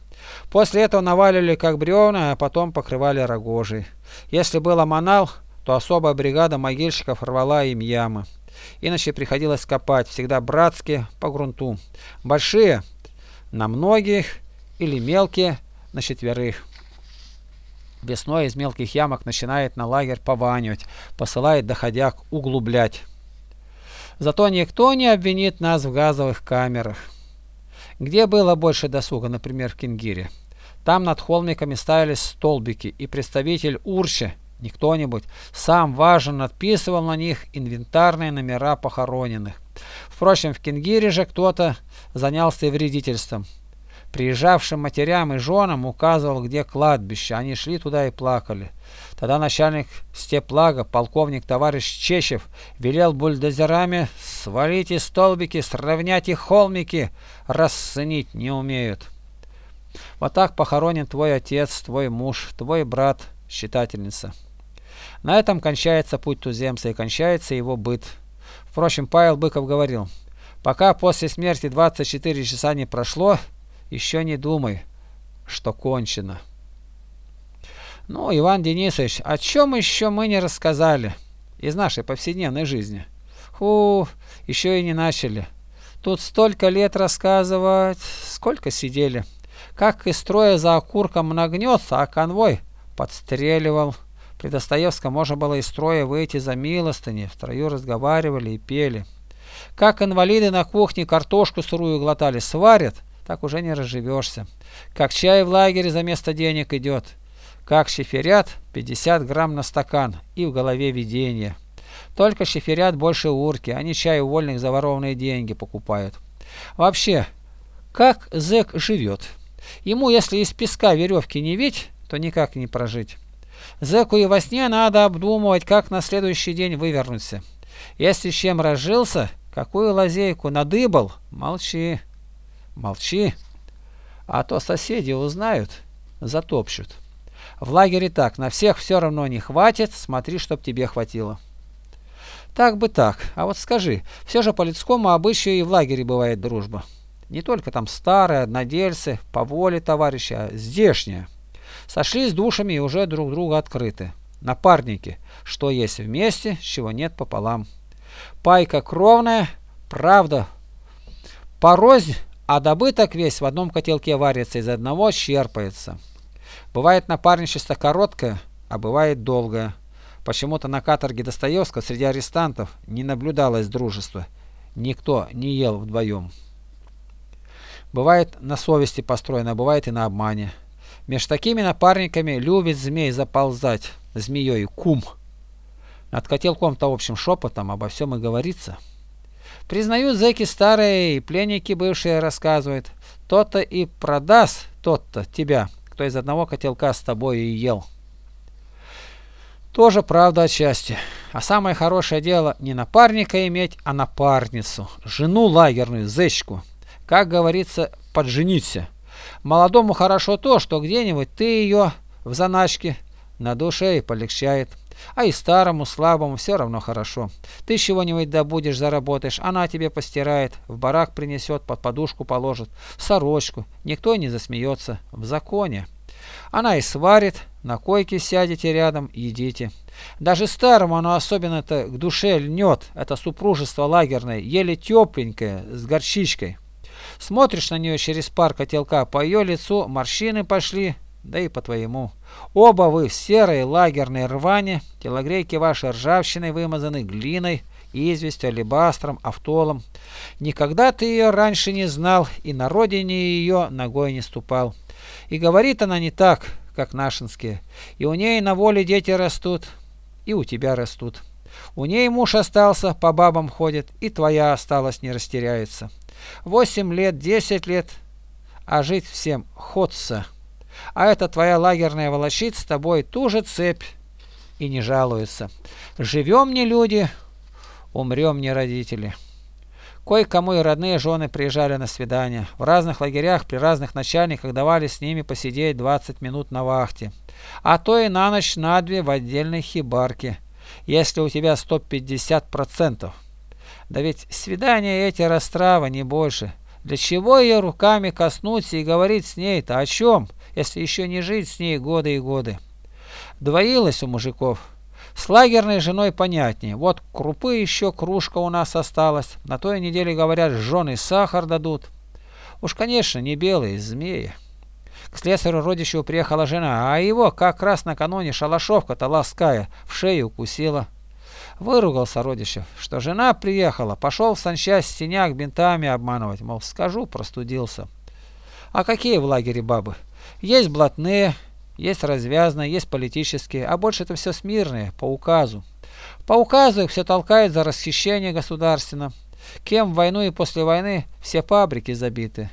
После этого навалили как бревна, а потом покрывали рогожей. Если был манал, то особая бригада могильщиков рвала им ямы. Иначе приходилось копать, всегда братские, по грунту. Большие на многих или мелкие на четверых. Весной из мелких ямок начинает на лагерь пованивать, посылает доходяг углублять. Зато никто не обвинит нас в газовых камерах. Где было больше досуга, например, в Кингире? Там над холмиками ставились столбики, и представитель Урча, не кто-нибудь, сам важно надписывал на них инвентарные номера похороненных. Впрочем, в Кенгире же кто-то занялся и вредительством. Приезжавшим матерям и женам указывал, где кладбище. Они шли туда и плакали. Тогда начальник степлага, полковник товарищ Чечев, велел бульдозерами свалить и столбики, сравнять и холмики, расценить не умеют. Вот так похоронен твой отец, твой муж, твой брат, считательница. На этом кончается путь туземца и кончается его быт. Впрочем, Павел Быков говорил, пока после смерти 24 часа не прошло, еще не думай, что кончено. Ну, Иван Денисович, о чем еще мы не рассказали из нашей повседневной жизни? Фу, еще и не начали. Тут столько лет рассказывать, сколько сидели. Как из строя за окурком нагнется, а конвой подстреливал. При Достоевском можно было из строя выйти за милостыни, в строю разговаривали и пели. Как инвалиды на кухне картошку сырую глотали, сварят, так уже не разживешься. Как чай в лагере за место денег идет. Как шиферят 50 грамм на стакан и в голове видение. Только шиферят больше урки, они чай у вольных за ворованные деньги покупают. Вообще, как зэк живет? Ему, если из песка веревки не ведь, то никак не прожить. Зэку и во сне надо обдумывать, как на следующий день вывернуться. Если чем разжился, какую лазейку надыбал, молчи, молчи. А то соседи узнают, затопчут. В лагере так, на всех все равно не хватит, смотри, чтоб тебе хватило. Так бы так, а вот скажи, все же по людскому обычаю и в лагере бывает дружба. Не только там старые, однодельцы, по воле товарища, а здешние. Сошлись душами и уже друг друга открыты. Напарники, что есть вместе, чего нет пополам. Пайка кровная, правда, порознь, а добыток весь в одном котелке варится, из одного черпается. Бывает напарничество короткое, а бывает долгое. Почему-то на каторге Достоевского среди арестантов не наблюдалось дружества. Никто не ел вдвоем. Бывает на совести построено, бывает и на обмане. Меж такими напарниками любит змей заползать, змеей кум. Над котелком-то общим шепотом обо всем и говорится. Признаю, зэки старые и пленники бывшие рассказывают. Тот-то и продаст тот-то тебя, кто из одного котелка с тобой и ел. Тоже правда отчасти. А самое хорошее дело не напарника иметь, а напарницу, жену лагерную, зечку как говорится, поджениться. Молодому хорошо то, что где-нибудь ты ее в заначке на душе и полегчает. А и старому, слабому все равно хорошо. Ты чего-нибудь добудешь, заработаешь, она тебе постирает, в барак принесет, под подушку положит, сорочку. Никто не засмеется. В законе. Она и сварит, на койке сядете рядом, едите. Даже старому оно особенно-то к душе льнет, это супружество лагерное, еле тепленькое, с горчичкой. Смотришь на нее через пар котелка, по ее лицу морщины пошли, да и по твоему. Оба вы в серой лагерной рване, телогрейки ваши ржавчиной вымазаны, глиной, известью, алебастром, автолом. Никогда ты ее раньше не знал и на родине ее ногой не ступал. И говорит она не так, как нашинские. И у ней на воле дети растут, и у тебя растут. У ней муж остался, по бабам ходит, и твоя осталась, не растеряется. Восемь лет, десять лет, а жить всем ходца. А эта твоя лагерная волочит с тобой ту же цепь и не жалуется. Живем не люди, умрем не родители. Кое-кому и родные жены приезжали на свидания. В разных лагерях при разных начальниках давали с ними посидеть 20 минут на вахте. А то и на ночь на две в отдельной хибарке, если у тебя 150%. Да ведь свидания эти растрава, не больше. Для чего ее руками коснуться и говорить с ней-то о чем, если еще не жить с ней годы и годы? Двоилось у мужиков. С лагерной женой понятнее. Вот крупы еще кружка у нас осталась. На той неделе, говорят, жены сахар дадут. Уж, конечно, не белые, змеи. К слесарю родичу приехала жена, а его как раз накануне шалашовка-то лаская в шею укусила. Выругался Родищев, что жена приехала, пошел в санчасть синяк бинтами обманывать, мол, скажу, простудился. А какие в лагере бабы? Есть блатные, есть развязные, есть политические, а больше это все смирные, по указу. По указу их все толкает за расхищение государственно. Кем в войну и после войны все фабрики забиты.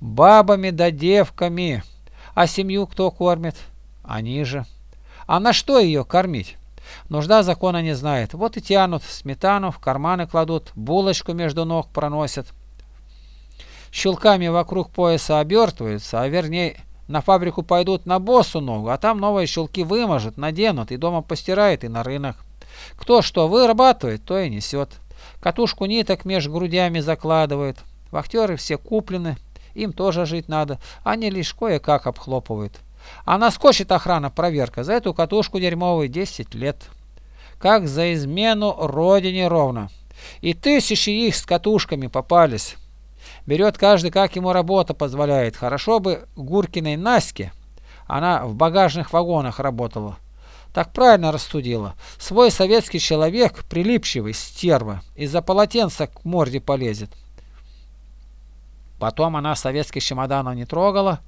Бабами да девками. А семью кто кормит? Они же. А на что ее кормить? Нужда закона не знает. Вот и тянут сметану, в карманы кладут, булочку между ног проносят. Щелками вокруг пояса обертываются, а вернее на фабрику пойдут на боссу ногу, а там новые щелки вымажут, наденут и дома постирают и на рынок. Кто что вырабатывает, то и несет. Катушку ниток меж грудями закладывают. Вахтеры все куплены, им тоже жить надо, они лишь кое-как обхлопывают. А наскочит охрана проверка, за эту катушку дерьмовую 10 лет. Как за измену родине ровно. И тысячи их с катушками попались. Берет каждый, как ему работа позволяет. Хорошо бы Гуркиной Наське. Она в багажных вагонах работала. Так правильно рассудила. Свой советский человек, прилипчивый, стерва, из-за полотенца к морде полезет. Потом она советских чемоданов не трогала,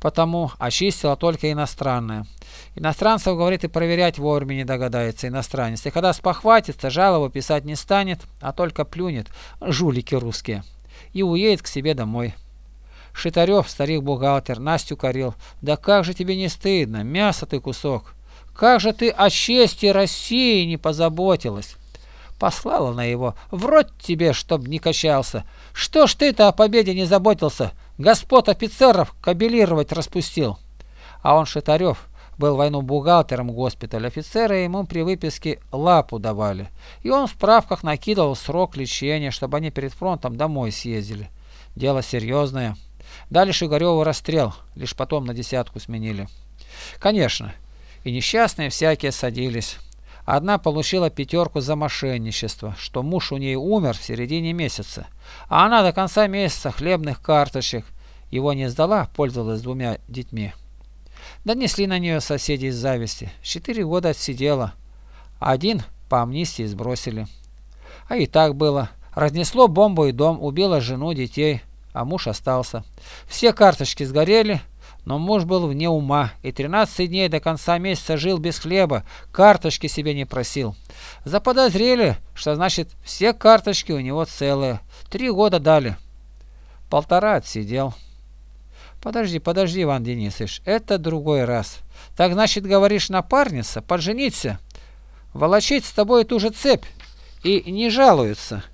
потому очистила только иностранное. Иностранцев, говорит, и проверять вовремя не догадается иностранец. И когда спохватится, жалобу писать не станет, а только плюнет, жулики русские, и уедет к себе домой. Шитарев, старик-бухгалтер, Настю корил. Да как же тебе не стыдно, мясо ты кусок. Как же ты о чести России не позаботилась? Послала на его. В рот тебе, чтоб не качался. Что ж ты-то о победе не заботился? Господ офицеров кабелировать распустил. А он, Шитарев, был войну бухгалтером госпиталя. Офицеры ему при выписке лапу давали. И он в справках накидывал срок лечения, чтобы они перед фронтом домой съездили. Дело серьезное. Дали Шигареву расстрел, лишь потом на десятку сменили. Конечно, и несчастные всякие садились. Одна получила пятерку за мошенничество, что муж у ней умер в середине месяца, а она до конца месяца хлебных карточек его не сдала, пользовалась двумя детьми. Донесли на нее соседи из зависти. Четыре года отсидела. Один по амнистии сбросили. А и так было. Разнесло бомбу и дом, убило жену, детей, а муж остался. Все карточки сгорели, но муж был вне ума и 13 дней до конца месяца жил без хлеба, карточки себе не просил. Заподозрели, что значит все карточки у него целые. Три года дали. Полтора отсидел. Подожди, подожди, Иван Денисович, это другой раз. Так значит, говоришь, напарница, поджениться, волочить с тобой ту же цепь и не жалуются.